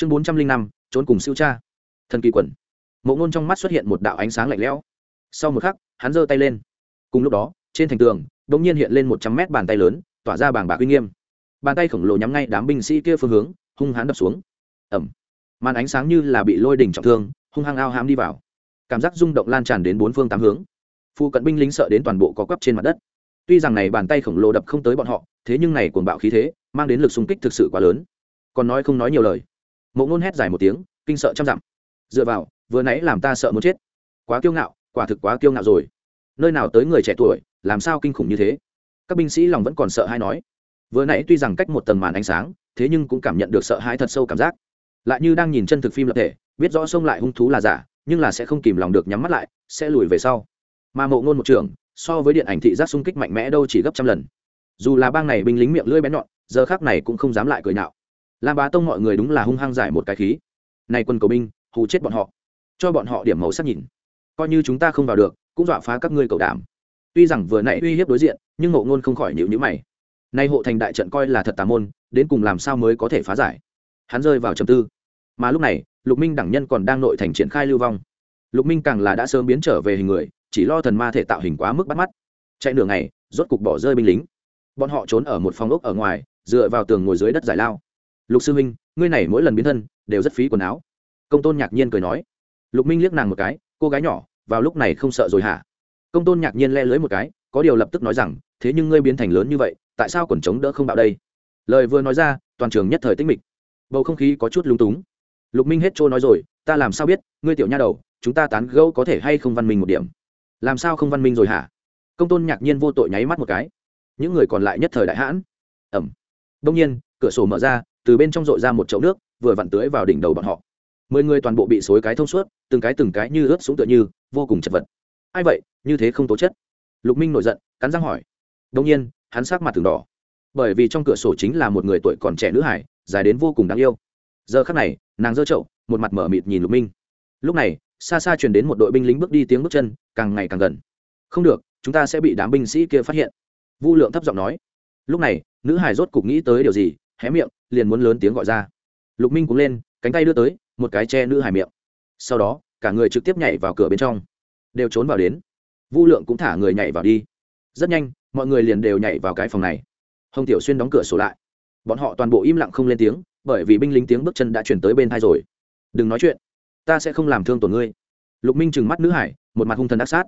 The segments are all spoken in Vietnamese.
chương bốn trăm linh năm, trốn cùng siêu cha. Thần kỳ quần. Mộ ngôn trong mắt xuất hiện một đạo ánh sáng lạnh lẽo. Sau một khắc, hắn giơ tay lên. Cùng lúc đó, trên thành tường đ ỗ n g nhiên hiện lên một trăm mét bàn tay lớn, tỏa ra bảng bạc uy nghiêm. Bàn tay khổng lồ nhắm ngay đám binh sĩ kia phương hướng, hung hãn đập xuống. Ẩm màn ánh sáng như là bị lôi đỉnh trọng thương, hung hăng ao hám đi vào. Cảm giác rung động lan tràn đến bốn phương tám hướng. Phụ cận binh lính sợ đến toàn bộ có quắp trên mặt đất. Tuy rằng này bàn tay khổng lồ đập không tới bọn họ, thế nhưng này cuồng bạo khí thế, mang đến lực xung kích thực sự quá lớn. Còn nói không nói nhiều lời mộ ngôn hét dài một tiếng, kinh sợ trăm dặm. Dựa vào, vừa nãy làm ta sợ muốn chết. Quá kiêu ngạo, quả thực quá kiêu ngạo rồi. Nơi nào tới người trẻ tuổi, làm sao kinh khủng như thế? Các binh sĩ lòng vẫn còn sợ hay nói. Vừa nãy tuy rằng cách một tầng màn ánh sáng, thế nhưng cũng cảm nhận được sợ hãi thật sâu cảm giác. Lại như đang nhìn chân thực phim lập thể, biết rõ xông lại hung thú là giả, nhưng là sẽ không kìm lòng được nhắm mắt lại, sẽ lùi về sau. Mà mộ ngôn một trường so với điện ảnh thị giác xung kích mạnh mẽ đâu chỉ gấp trăm lần. Dù là bang này binh lính miệng lưỡi bén nhọn, giờ khác này cũng không dám lại cười nhạo lam bá tông mọi người đúng là hung hăng giải một cái khí. Này quân cầu binh, hù chết bọn họ. Cho bọn họ điểm màu sắc nhìn. Coi như chúng ta không vào được, cũng dọa phá các ngươi cầu đảm. Tuy rằng vừa nãy uy hiếp đối diện, nhưng ngộ ngôn không khỏi nhịu nhữ mày. Nay hộ thành đại trận coi là thật tà môn, đến cùng làm sao mới có thể phá giải? Hắn rơi vào trầm tư. Mà lúc này, lục minh đẳng nhân còn đang nội thành triển khai lưu vong. Lục minh càng là đã sớm biến trở về hình người, chỉ lo thần ma thể tạo hình quá mức bắt mắt. Chạy nửa ngày, rốt cục bỏ rơi binh lính. Bọn họ trốn ở một phòng ốc ở ngoài, dựa vào tường ngồi dưới đất giải lao lục sư minh ngươi này mỗi lần biến thân, đều rất phí quần áo. Công tôn nhạc nhiên cười nói. Lục minh liếc nàng một cái, cô gái nhỏ, vào lúc này không sợ rồi hả? Công tôn nhạc nhiên le lưới một cái, có điều lập tức nói rằng, thế nhưng ngươi biến thành lớn như vậy, tại sao còn chống đỡ không bạo đây? Lời vừa nói ra, toàn trường nhất thời tích mịch. Bầu không khí có chút lúng túng. Lục minh hết trôi nói rồi, ta làm sao biết, ngươi tiểu nha đầu, chúng ta tán gẫu có thể hay không văn minh một điểm? Làm sao không văn minh rồi hả? Công tôn nhạc nhiên vô tội nháy mắt một cái. Những người còn lại nhất thời đại hãn. Ẩm. Đông nhiên, cửa sổ mở ra từ bên trong dội ra một chậu nước, vừa vặn tưới vào đỉnh đầu bọn họ. Mười người toàn bộ bị xối cái thông suốt, từng cái từng cái như ướt xuống tựa như, vô cùng chật vật. Ai vậy, như thế không tố chất? Lục minh nổi giận, cắn răng hỏi. Đông nhiên, hắn sắc mặt từng đỏ. Bởi vì trong cửa sổ chính là một người tuổi còn trẻ nữ hải, dài đến vô cùng đáng yêu. Giờ khắc này, nàng giơ chậu, một mặt mở mịt nhìn lục minh. Lúc này, xa xa truyền đến một đội binh lính bước đi tiếng bước chân, càng ngày càng gần. Không được, chúng ta sẽ bị đám binh sĩ kia phát hiện. Vu lượng thấp giọng nói. Lúc này, nữ hải rốt cục nghĩ tới điều gì, hé miệng liền muốn lớn tiếng gọi ra. Lục minh cũng lên, cánh tay đưa tới, một cái che nữ hải miệng. Sau đó, cả người trực tiếp nhảy vào cửa bên trong. Đều trốn vào đến. Vu lượng cũng thả người nhảy vào đi. Rất nhanh, mọi người liền đều nhảy vào cái phòng này. Hồng tiểu xuyên đóng cửa sổ lại. Bọn họ toàn bộ im lặng không lên tiếng, bởi vì binh lính tiếng bước chân đã chuyển tới bên thai rồi. Đừng nói chuyện, ta sẽ không làm thương tổn ngươi. Lục minh trừng mắt nữ hải, một mặt hung thần đắc sát.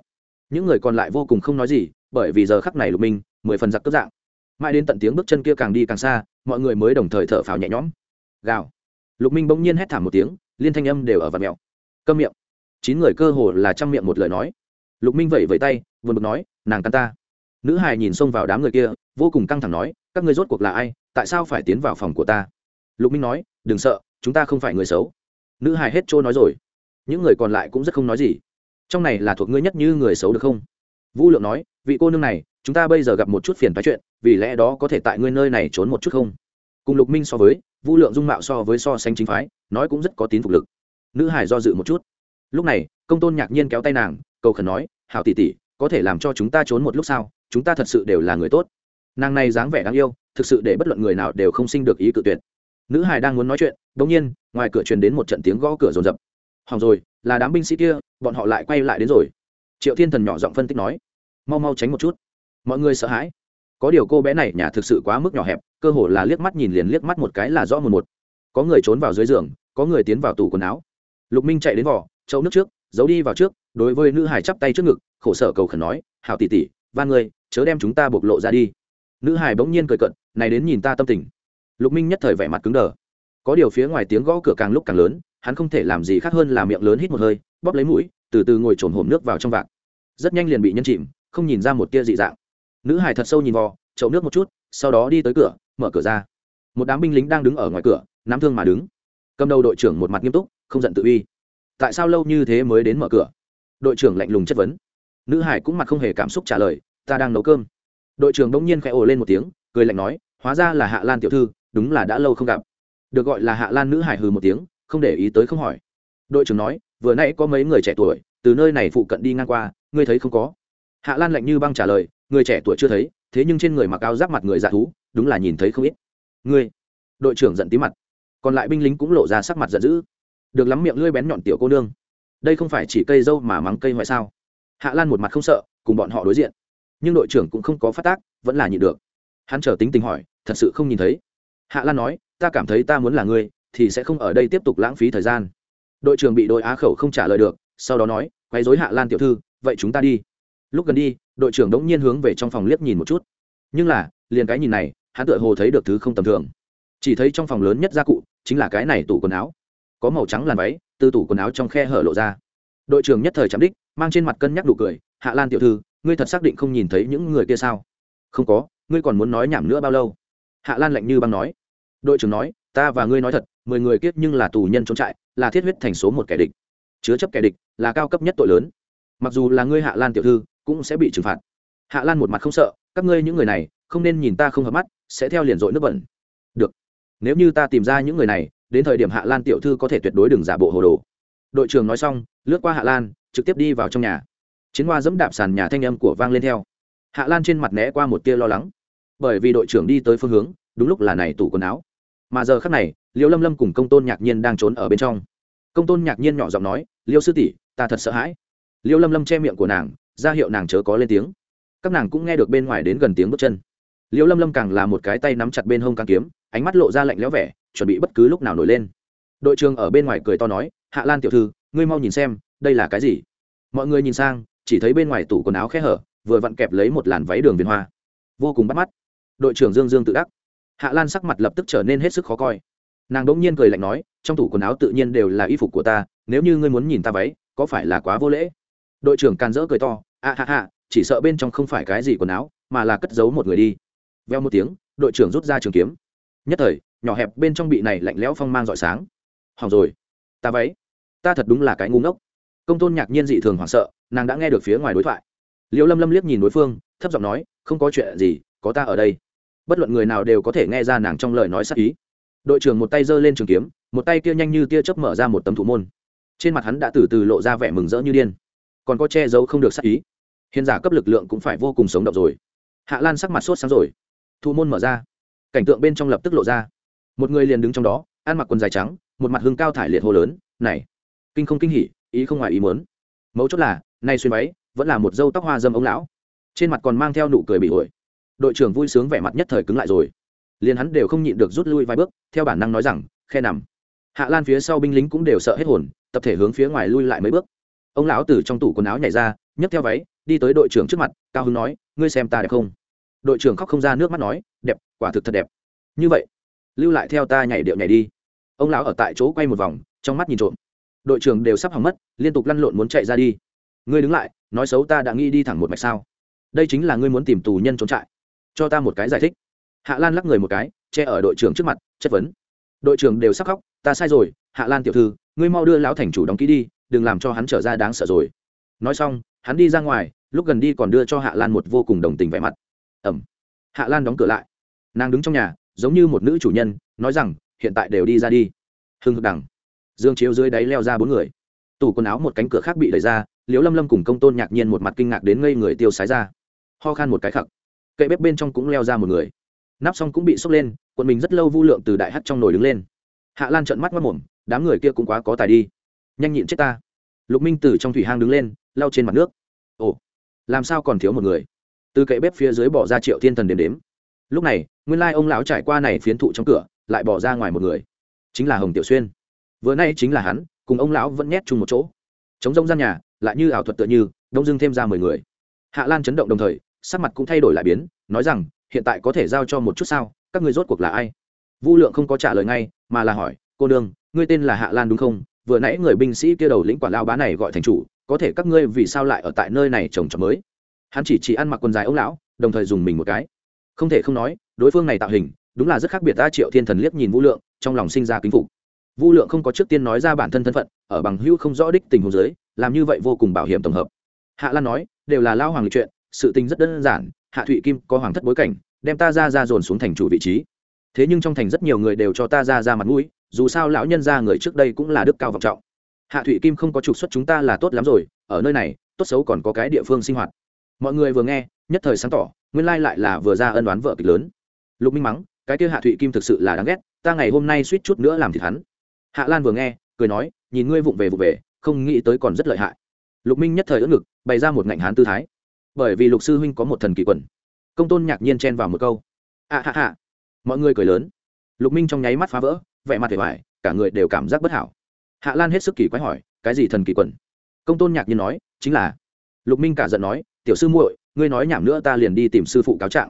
Những người còn lại vô cùng không nói gì, bởi vì giờ khắc này lục minh, mười phần giặc cướp dạng mãi đến tận tiếng bước chân kia càng đi càng xa, mọi người mới đồng thời thở phào nhẹ nhõm. Gào. Lục minh bỗng nhiên hét thảm một tiếng, liên thanh âm đều ở vạt mẹo. Câm miệng. Chín người cơ hồ là trăm miệng một lời nói. Lục minh vẩy vẩy tay vừa bực nói, nàng căn ta. Nữ hài nhìn xông vào đám người kia, vô cùng căng thẳng nói, các ngươi rốt cuộc là ai? Tại sao phải tiến vào phòng của ta? Lục minh nói, đừng sợ, chúng ta không phải người xấu. Nữ hài hết trôi nói rồi. Những người còn lại cũng rất không nói gì. Trong này là thuộc ngươi nhất như người xấu được không? Vũ lượng nói, vị cô nương này, chúng ta bây giờ gặp một chút phiền phái chuyện vì lẽ đó có thể tại ngươi nơi này trốn một chút không? Cùng lục minh so với vũ lượng dung mạo so với so sánh chính phái, nói cũng rất có tín phục lực. Nữ hải do dự một chút. Lúc này, công tôn nhạc nhiên kéo tay nàng, cầu khẩn nói, hảo tỷ tỷ, có thể làm cho chúng ta trốn một lúc sao? Chúng ta thật sự đều là người tốt. Nàng này dáng vẻ đáng yêu, thực sự để bất luận người nào đều không sinh được ý cự tuyệt. Nữ hải đang muốn nói chuyện đ ỗ n g nhiên, ngoài cửa truyền đến một trận tiếng gõ cửa rồn rập. Hỏng rồi, là đám binh sĩ kia, bọn họ lại quay lại đến rồi. Triệu thiên thần nhỏ giọng phân tích nói, mau mau tránh một chút. Mọi người sợ hãi có điều cô bé này nhà thực sự quá mức nhỏ hẹp, cơ hồ là liếc mắt nhìn liền liếc mắt một cái là rõ một một. Có người trốn vào dưới giường, có người tiến vào tủ quần áo. Lục minh chạy đến vỏ, chậu nước trước, giấu đi vào trước, đối với nữ hải chắp tay trước ngực, khổ sở cầu khẩn nói, hảo tỷ tỷ, van người chớ đem chúng ta bộc lộ ra đi. Nữ hải bỗng nhiên cười cận, này đến nhìn ta tâm tình. Lục minh nhất thời vẻ mặt cứng đờ. Có điều phía ngoài tiếng gõ cửa càng lúc càng lớn, hắn không thể làm gì khác hơn là miệng lớn hít một hơi, bóp lấy mũi, từ từ ngồi trồn hổm nước vào trong vạc. Rất nhanh liền bị nhân chìm, không nhìn ra một tia dị dạng nữ hải thật sâu nhìn vò, chậu nước một chút, sau đó đi tới cửa, mở cửa ra. Một đám binh lính đang đứng ở ngoài cửa, nắm thương mà đứng. Cầm đầu đội trưởng một mặt nghiêm túc, không giận tự uy. Tại sao lâu như thế mới đến mở cửa? Đội trưởng lạnh lùng chất vấn. Nữ hải cũng mặt không hề cảm xúc trả lời, ta đang nấu cơm. Đội trưởng đông nhiên khẽ ồ lên một tiếng, cười lạnh nói, hóa ra là hạ lan tiểu thư, đúng là đã lâu không gặp. Được gọi là hạ lan nữ hải hừ một tiếng, không để ý tới không hỏi. Đội trưởng nói, vừa nãy có mấy người trẻ tuổi, từ nơi này phụ cận đi ngang qua, ngươi thấy không có? Hạ lan lạnh như băng trả lời người trẻ tuổi chưa thấy, thế nhưng trên người mặc áo giáp mặt người dạ thú, đúng là nhìn thấy không ít. Ngươi, đội trưởng giận tí mặt. Còn lại binh lính cũng lộ ra sắc mặt giận dữ. Được lắm miệng lưỡi bén nhọn tiểu cô nương. Đây không phải chỉ cây dâu mà mắng cây ngoại sao? Hạ lan một mặt không sợ, cùng bọn họ đối diện. Nhưng đội trưởng cũng không có phát tác, vẫn là nhịn được. Hắn trở tính tình hỏi, thật sự không nhìn thấy. Hạ lan nói, ta cảm thấy ta muốn là ngươi, thì sẽ không ở đây tiếp tục lãng phí thời gian. Đội trưởng bị đội á khẩu không trả lời được, sau đó nói, quấy dối hạ lan tiểu thư, vậy chúng ta đi. Lúc gần đi đội trưởng đống nhiên hướng về trong phòng liếc nhìn một chút. Nhưng là, liền cái nhìn này, hắn tựa hồ thấy được thứ không tầm thường. Chỉ thấy trong phòng lớn nhất gia cụ, chính là cái này tủ quần áo. Có màu trắng làn váy, từ tủ quần áo trong khe hở lộ ra. Đội trưởng nhất thời chạm đích, mang trên mặt cân nhắc đủ cười, hạ lan tiểu thư, ngươi thật xác định không nhìn thấy những người kia sao? Không có, ngươi còn muốn nói nhảm nữa bao lâu? Hạ lan lạnh như băng nói. Đội trưởng nói, ta và ngươi nói thật, mười người kiết nhưng là tù nhân trốn trại, là thiết huyết thành số một kẻ địch. Chứa chấp kẻ địch, là cao cấp nhất tội lớn. Mặc dù là ngươi hạ lan tiểu thư cũng sẽ bị trừng phạt. Hạ lan một mặt không sợ, các ngươi những người này, không nên nhìn ta không hợp mắt, sẽ theo liền dội nước bẩn. Được. Nếu như ta tìm ra những người này, đến thời điểm hạ lan tiểu thư có thể tuyệt đối đừng giả bộ hồ đồ. Đội trưởng nói xong, lướt qua hạ lan, trực tiếp đi vào trong nhà. Chiến hoa dẫm đạp sàn nhà thanh âm của vang lên theo. Hạ lan trên mặt né qua một tia lo lắng. Bởi vì đội trưởng đi tới phương hướng, đúng lúc là này tủ quần áo. Mà giờ khắc này, liêu lâm lâm cùng công tôn nhạc nhiên đang trốn ở bên trong. Công tôn nhạc nhiên nhỏ giọng nói, liêu sư tỷ, ta thật sợ hãi. Liêu lâm lâm che miệng của nàng ra hiệu nàng chớ có lên tiếng. Các nàng cũng nghe được bên ngoài đến gần tiếng bước chân. Liễu lâm lâm càng là một cái tay nắm chặt bên hông càng kiếm, ánh mắt lộ ra lạnh lẽo vẻ, chuẩn bị bất cứ lúc nào nổi lên. Đội trưởng ở bên ngoài cười to nói, hạ lan tiểu thư, ngươi mau nhìn xem, đây là cái gì? Mọi người nhìn sang, chỉ thấy bên ngoài tủ quần áo khe hở, vừa vặn kẹp lấy một làn váy đường viền hoa. Vô cùng bắt mắt. Đội trưởng dương dương tự đắc. Hạ lan sắc mặt lập tức trở nên hết sức khó coi. Nàng đ ỗ n g nhiên cười lạnh nói, trong tủ quần áo tự nhiên đều là y phục của ta, nếu như ngươi muốn nhìn ta váy, có phải là quá vô lễ? Đội trưởng càn rỡ cười to a ha ha, chỉ sợ bên trong không phải cái gì quần áo, mà là cất giấu một người đi. Veo một tiếng, đội trưởng rút ra trường kiếm. Nhất thời, nhỏ hẹp bên trong bị này lạnh lẽo phong mang rọi sáng. Hỏng rồi. Ta váy. Ta thật đúng là cái ngu ngốc. Công tôn nhạc nhiên dị thường hoảng sợ, nàng đã nghe được phía ngoài đối thoại. Liệu lâm lâm liếc nhìn đối phương, thấp giọng nói, không có chuyện gì, có ta ở đây. Bất luận người nào đều có thể nghe ra nàng trong lời nói sắc ý. Đội trưởng một tay giơ lên trường kiếm, một tay kia nhanh như tia chớp mở ra một tấm thủ môn. Trên mặt hắn đã từ từ lộ ra vẻ mừng rỡ như điên còn có che giấu không được sắc ý. Hiền giả cấp lực lượng cũng phải vô cùng sống động rồi. Hạ lan sắc mặt sốt sáng rồi. Thu môn mở ra. Cảnh tượng bên trong lập tức lộ ra. Một người liền đứng trong đó, ăn mặc quần dài trắng, một mặt hương cao thải liệt hô lớn. Này, kinh không kinh hỉ, ý không ngoài ý muốn. Mấu chốt là, nay xuyên váy vẫn là một dâu tóc hoa dâm ống lão. Trên mặt còn mang theo nụ cười bị ổi. Đội trưởng vui sướng vẻ mặt nhất thời cứng lại rồi. Liền hắn đều không nhịn được rút lui vài bước, theo bản năng nói rằng, khe nằm. Hạ lan phía sau binh lính cũng đều sợ hết hồn, tập thể hướng phía ngoài lui lại mấy bước ông lão từ trong tủ quần áo nhảy ra, nhấc theo váy, đi tới đội trưởng trước mặt, cao hứng nói, ngươi xem ta đẹp không? Đội trưởng khóc không ra nước mắt nói, đẹp, quả thực thật đẹp. Như vậy, lưu lại theo ta nhảy điệu nhảy đi. Ông lão ở tại chỗ quay một vòng, trong mắt nhìn trộm. Đội trưởng đều sắp hỏng mất, liên tục lăn lộn muốn chạy ra đi. Ngươi đứng lại, nói xấu ta đã nghĩ đi thẳng một mạch sao? Đây chính là ngươi muốn tìm tù nhân trốn trại. Cho ta một cái giải thích. Hạ lan lắc người một cái, che ở đội trưởng trước mặt, chất vấn. Đội trưởng đều sắp khóc, ta sai rồi, hạ lan tiểu thư, ngươi mau đưa lão thành chủ đóng ký đi đừng làm cho hắn trở ra đáng sợ rồi. Nói xong, hắn đi ra ngoài, lúc gần đi còn đưa cho hạ lan một vô cùng đồng tình vẻ mặt. Ẩm. Hạ lan đóng cửa lại. Nàng đứng trong nhà, giống như một nữ chủ nhân, nói rằng, hiện tại đều đi ra đi. Hưng hực đằng. Dương chiếu dưới đáy leo ra bốn người. Tủ quần áo một cánh cửa khác bị đẩy ra liếu lâm lâm cùng công tôn nhạc nhiên một mặt kinh ngạc đến ngây người tiêu sái ra. Ho khan một cái khặc. Kệ bếp bên trong cũng leo ra một người. Nắp xong cũng bị sốc lên, quần mình rất lâu vu lượng từ đại hắt trong nồi đứng lên. Hạ lan trợn mắt mất mồm đám người kia cũng quá có tài đi. Nhanh nhịn chết ta lục minh từ trong thủy hang đứng lên, lau trên mặt nước. Ồ, làm sao còn thiếu một người? Từ kệ bếp phía dưới bỏ ra triệu thiên thần đếm đếm. Lúc này, nguyên lai ông lão trải qua này phiến thụ trong cửa, lại bỏ ra ngoài một người. Chính là hồng tiểu xuyên. Vừa nay chính là hắn, cùng ông lão vẫn nhét chung một chỗ. Chống rông gian nhà, lại như ảo thuật tựa như, đông dưng thêm ra mười người. Hạ lan chấn động đồng thời, sắc mặt cũng thay đổi lại biến, nói rằng, hiện tại có thể giao cho một chút sao, các người rốt cuộc là ai? Vu lượng không có trả lời ngay, mà là hỏi, cô đương ngươi tên là hạ lan đúng không? Vừa nãy người binh sĩ kia đầu lĩnh quản lao bá này gọi thành chủ, có thể các ngươi vì sao lại ở tại nơi này trồng trọt mới? Hắn chỉ chỉ ăn mặc quần dài ông lão, đồng thời dùng mình một cái. Không thể không nói, đối phương này tạo hình, đúng là rất khác biệt ta triệu thiên thần liếc nhìn vũ lượng, trong lòng sinh ra kính phục. Vu lượng không có trước tiên nói ra bản thân thân phận, ở bằng hữu không rõ đích tình huống giới làm như vậy vô cùng bảo hiểm tổng hợp. Hạ lan nói, đều là lao hoàng lịch chuyện, sự tình rất đơn giản, hạ thụy kim có hoàng thất bối cảnh, đem ta ra ra dồn xuống thành chủ vị trí. Thế nhưng trong thành rất nhiều người đều cho ta ra ra mặt mũi dù sao lão nhân ra người trước đây cũng là đức cao vọng trọng. Hạ thụy kim không có trục xuất chúng ta là tốt lắm rồi, ở nơi này, tốt xấu còn có cái địa phương sinh hoạt. Mọi người vừa nghe, nhất thời sáng tỏ, nguyên lai lại là vừa ra ân đoán vợ kịch lớn. Lục minh mắng, cái kia hạ thụy kim thực sự là đáng ghét, ta ngày hôm nay suýt chút nữa làm thịt hắn. Hạ lan vừa nghe, cười nói, nhìn ngươi vụng về vụng về, không nghĩ tới còn rất lợi hại. Lục minh nhất thời ưỡn ngực, bày ra một ngạnh hán tư thái. Bởi vì lục sư huynh có một thần kỳ quần. Công tôn nhạc nhiên chen vào một câu. À, Ạ hạ hạ mọi người cười lớn. Lục minh trong nháy mắt phá vỡ vẻ mặt vẻ vải cả người đều cảm giác bất hảo. Hạ lan hết sức kỳ quái hỏi, cái gì thần kỳ quần? Công tôn nhạc nhiên nói, chính là. Lục minh cả giận nói, tiểu sư muội, ngươi nói nhảm nữa ta liền đi tìm sư phụ cáo trạng.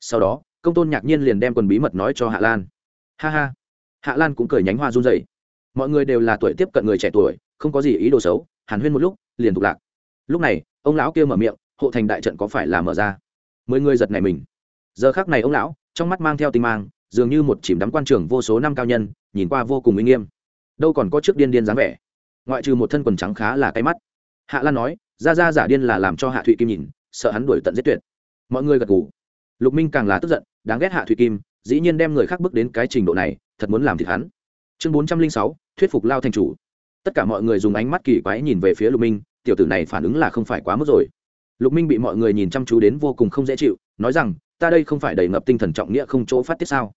Sau đó, công tôn nhạc nhiên liền đem quần bí mật nói cho hạ lan. Ha ha. Hạ lan cũng cười nhánh hoa run dậy mọi người đều là tuổi tiếp cận người trẻ tuổi, không có gì ý đồ xấu, hàn huyên một lúc, liền tục lạc. Lúc này, ông lão kia mở miệng, hộ thành đại trận có phải là mở ra? Mười người giật này mình. Giờ khác này ông lão, trong mắt mang theo tinh mang dường như một chìm đắm quan trường vô số năm cao nhân, nhìn qua vô cùng uy nghiêm. Đâu còn có trước điên điên dáng vẻ. Ngoại trừ một thân quần trắng khá là cái mắt. Hạ lan nói ra ra giả điên là làm cho hạ thụy kim nhìn, sợ hắn đuổi tận giết tuyệt. Mọi người gật gù. Lục minh càng là tức giận, đáng ghét hạ thụy kim, dĩ nhiên đem người khác bước đến cái trình độ này, thật muốn làm thịt hắn. Chương bốn trăm linh sáu, thuyết phục lao thành chủ. Tất cả mọi người dùng ánh mắt kỳ quái nhìn về phía lục minh, tiểu tử này phản ứng là không phải quá mức rồi. Lục minh bị mọi người nhìn chăm chú đến vô cùng không dễ chịu, nói rằng, ta đây không phải đầy ngập tinh thần trọng nghĩa không chỗ phát tiết sao?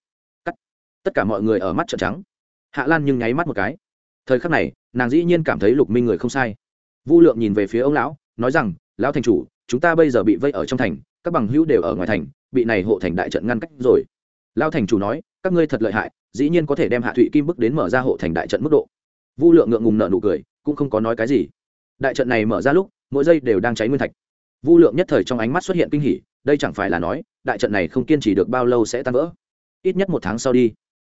Tất cả mọi người ở mắt trợn trắng. Hạ lan nhưng nháy mắt một cái. Thời khắc này, nàng dĩ nhiên cảm thấy lục minh người không sai. Vu lượng nhìn về phía ông lão, nói rằng, lão thành chủ, chúng ta bây giờ bị vây ở trong thành, các bằng hữu đều ở ngoài thành, bị này hộ thành đại trận ngăn cách rồi. Lao thành chủ nói, các ngươi thật lợi hại, dĩ nhiên có thể đem hạ thụy kim bức đến mở ra hộ thành đại trận mức độ. Vu lượng ngượng ngùng nợ nụ cười, cũng không có nói cái gì. Đại trận này mở ra lúc, mỗi giây đều đang cháy nguyên thạch. Vu lượng nhất thời trong ánh mắt xuất hiện kinh hỉ, đây chẳng phải là nói, đại trận này không kiên trì được bao lâu sẽ tan vỡ. Ít nhất một tháng sau đi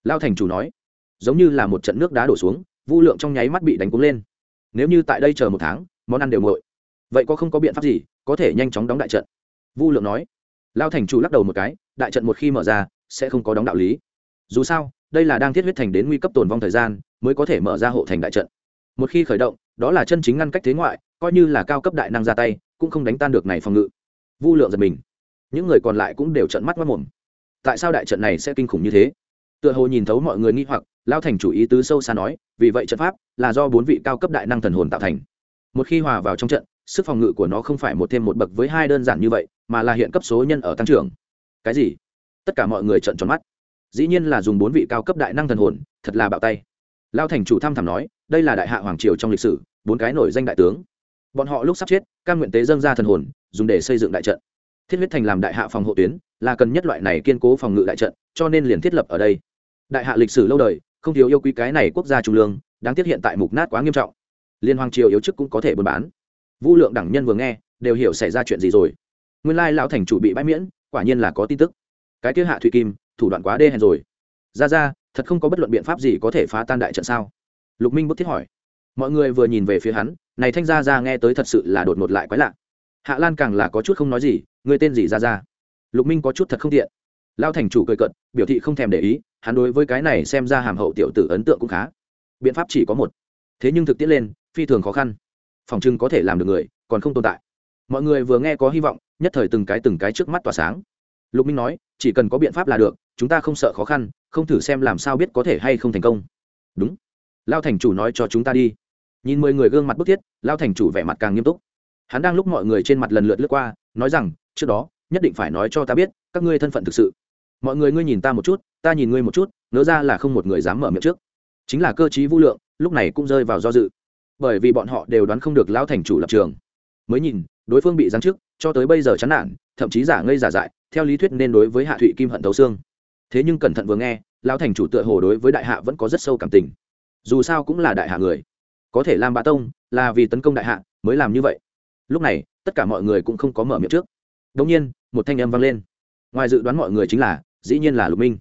lao thành chủ nói, giống như là một trận nước đá đổ xuống, vu lượng trong nháy mắt bị đánh cúng lên. Nếu như tại đây chờ một tháng, món ăn đều nguội. Vậy có không có biện pháp gì có thể nhanh chóng đóng đại trận? Vu lượng nói. Lao thành chủ lắc đầu một cái, đại trận một khi mở ra, sẽ không có đóng đạo lý. Dù sao, đây là đang thiết huyết thành đến nguy cấp tồn vong thời gian, mới có thể mở ra hộ thành đại trận. Một khi khởi động, đó là chân chính ngăn cách thế ngoại, coi như là cao cấp đại năng ra tay, cũng không đánh tan được này phòng ngự. Vu lượng giật mình. Những người còn lại cũng đều trận mắt mất mồm. Tại sao đại trận này sẽ kinh khủng như thế? Tựa hồ nhìn thấu mọi người nghi hoặc lao thành chủ ý tứ sâu xa nói, vì vậy trận pháp là do bốn vị cao cấp đại năng thần hồn tạo thành. Một khi hòa vào trong trận, sức phòng ngự của nó không phải một thêm một bậc với hai đơn giản như vậy, mà là hiện cấp số nhân ở tăng trưởng. Cái gì? Tất cả mọi người trận tròn mắt. Dĩ nhiên là dùng bốn vị cao cấp đại năng thần hồn, thật là bạo tay. Lao thành chủ thăm thẳm nói, đây là đại hạ hoàng triều trong lịch sử, bốn cái nổi danh đại tướng. Bọn họ lúc sắp chết căn nguyện tế dâng ra thần hồn, dùng để xây dựng đại trận. Thiết huyết thành làm đại hạ phòng hộ tuyến, là cần nhất loại này kiên cố phòng ngự đại trận, cho nên liền thiết lập ở đây đại hạ lịch sử lâu đời, không thiếu yêu quý cái này quốc gia trung lương, đáng tiếc hiện tại mục nát quá nghiêm trọng. Liên hoàng triều yếu chức cũng có thể buôn bán. Vũ lượng đẳng nhân vừa nghe, đều hiểu xảy ra chuyện gì rồi. Nguyên lai lão thành chủ bị bãi miễn, quả nhiên là có tin tức. Cái kia hạ thụy kim, thủ đoạn quá đê hèn rồi. Ra ra, thật không có bất luận biện pháp gì có thể phá tan đại trận sao? Lục minh bức thiết hỏi. Mọi người vừa nhìn về phía hắn, này thanh gia ra nghe tới thật sự là đột ngột lại quái lạ. Hạ lan càng là có chút không nói gì, người tên gì ra ra lục minh có chút thật không tiện lao thành chủ cười cận biểu thị không thèm để ý, hắn đối với cái này xem ra hàm hậu tiểu tử ấn tượng cũng khá. Biện pháp chỉ có một. Thế nhưng thực tiễn lên, phi thường khó khăn. Phòng trưng có thể làm được người, còn không tồn tại. Mọi người vừa nghe có hy vọng, nhất thời từng cái từng cái trước mắt tỏa sáng. Lục minh nói, chỉ cần có biện pháp là được, chúng ta không sợ khó khăn, không thử xem làm sao biết có thể hay không thành công. Đúng. Lao thành chủ nói cho chúng ta đi. Nhìn mười người gương mặt bức thiết lao thành chủ vẻ mặt càng nghiêm túc. Hắn đang lúc mọi người trên mặt lần lượt lướt qua, nói rằng, trước đó, nhất định phải nói cho ta biết, các ngươi thân phận thực sự mọi người ngươi nhìn ta một chút, ta nhìn ngươi một chút, ngớ ra là không một người dám mở miệng trước. Chính là cơ chí vũ lượng, lúc này cũng rơi vào do dự. Bởi vì bọn họ đều đoán không được lão thành chủ lập trường. Mới nhìn, đối phương bị giáng chức, cho tới bây giờ chán nản, thậm chí giả ngây giả dại, theo lý thuyết nên đối với hạ thụy kim hận thấu xương. Thế nhưng cẩn thận vừa nghe, lão thành chủ tựa hồ đối với đại hạ vẫn có rất sâu cảm tình. Dù sao cũng là đại hạ người. Có thể làm bạ tông là vì tấn công đại hạ mới làm như vậy. Lúc này, tất cả mọi người cũng không có mở miệng trước. Đông nhiên, một thanh âm vang lên ngoài dự đoán mọi người chính là, dĩ nhiên là lục minh.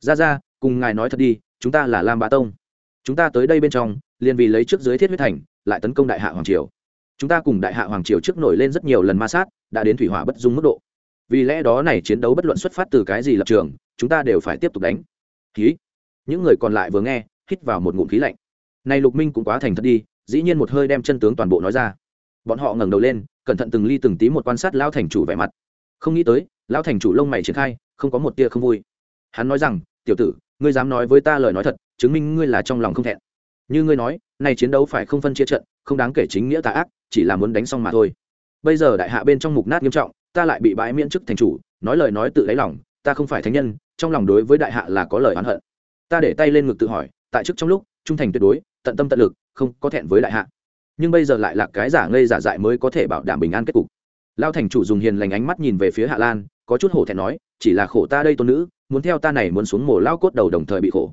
Ra ra, cùng ngài nói thật đi, chúng ta là lam bá tông. Chúng ta tới đây bên trong, liền vì lấy trước dưới thiết huyết thành, lại tấn công đại hạ hoàng triều. Chúng ta cùng đại hạ hoàng triều trước nổi lên rất nhiều lần ma sát, đã đến thủy hỏa bất dung mức độ. Vì lẽ đó này chiến đấu bất luận xuất phát từ cái gì lập trường, chúng ta đều phải tiếp tục đánh. Khí những người còn lại vừa nghe, hít vào một ngụm khí lạnh. Này lục minh cũng quá thành thật đi, dĩ nhiên một hơi đem chân tướng toàn bộ nói ra. Bọn họ ngẩng đầu lên, cẩn thận từng ly từng tí một quan sát lao thành chủ vẻ mặt. Không nghĩ tới Lão thành chủ lông mày triển khai, không có một tia không vui. Hắn nói rằng, tiểu tử, ngươi dám nói với ta lời nói thật, chứng minh ngươi là trong lòng không thẹn. Như ngươi nói, nay chiến đấu phải không phân chia trận, không đáng kể chính nghĩa tà ác, chỉ là muốn đánh xong mà thôi. Bây giờ đại hạ bên trong mục nát nghiêm trọng, ta lại bị bãi miễn chức thành chủ, nói lời nói tự lấy lòng, ta không phải thánh nhân, trong lòng đối với đại hạ là có lời oán hận. Ta để tay lên ngực tự hỏi, tại chức trong lúc, trung thành tuyệt đối, tận tâm tận lực, không có thẹn với đại hạ. Nhưng bây giờ lại là cái giả ngây giả dại mới có thể bảo đảm bình an kết cục. Lao thành chủ dùng hiền lành ánh mắt nhìn về phía hạ lan có chút hổ thẹn nói, chỉ là khổ ta đây tôn nữ, muốn theo ta này muốn xuống mổ lao cốt đầu đồng thời bị khổ.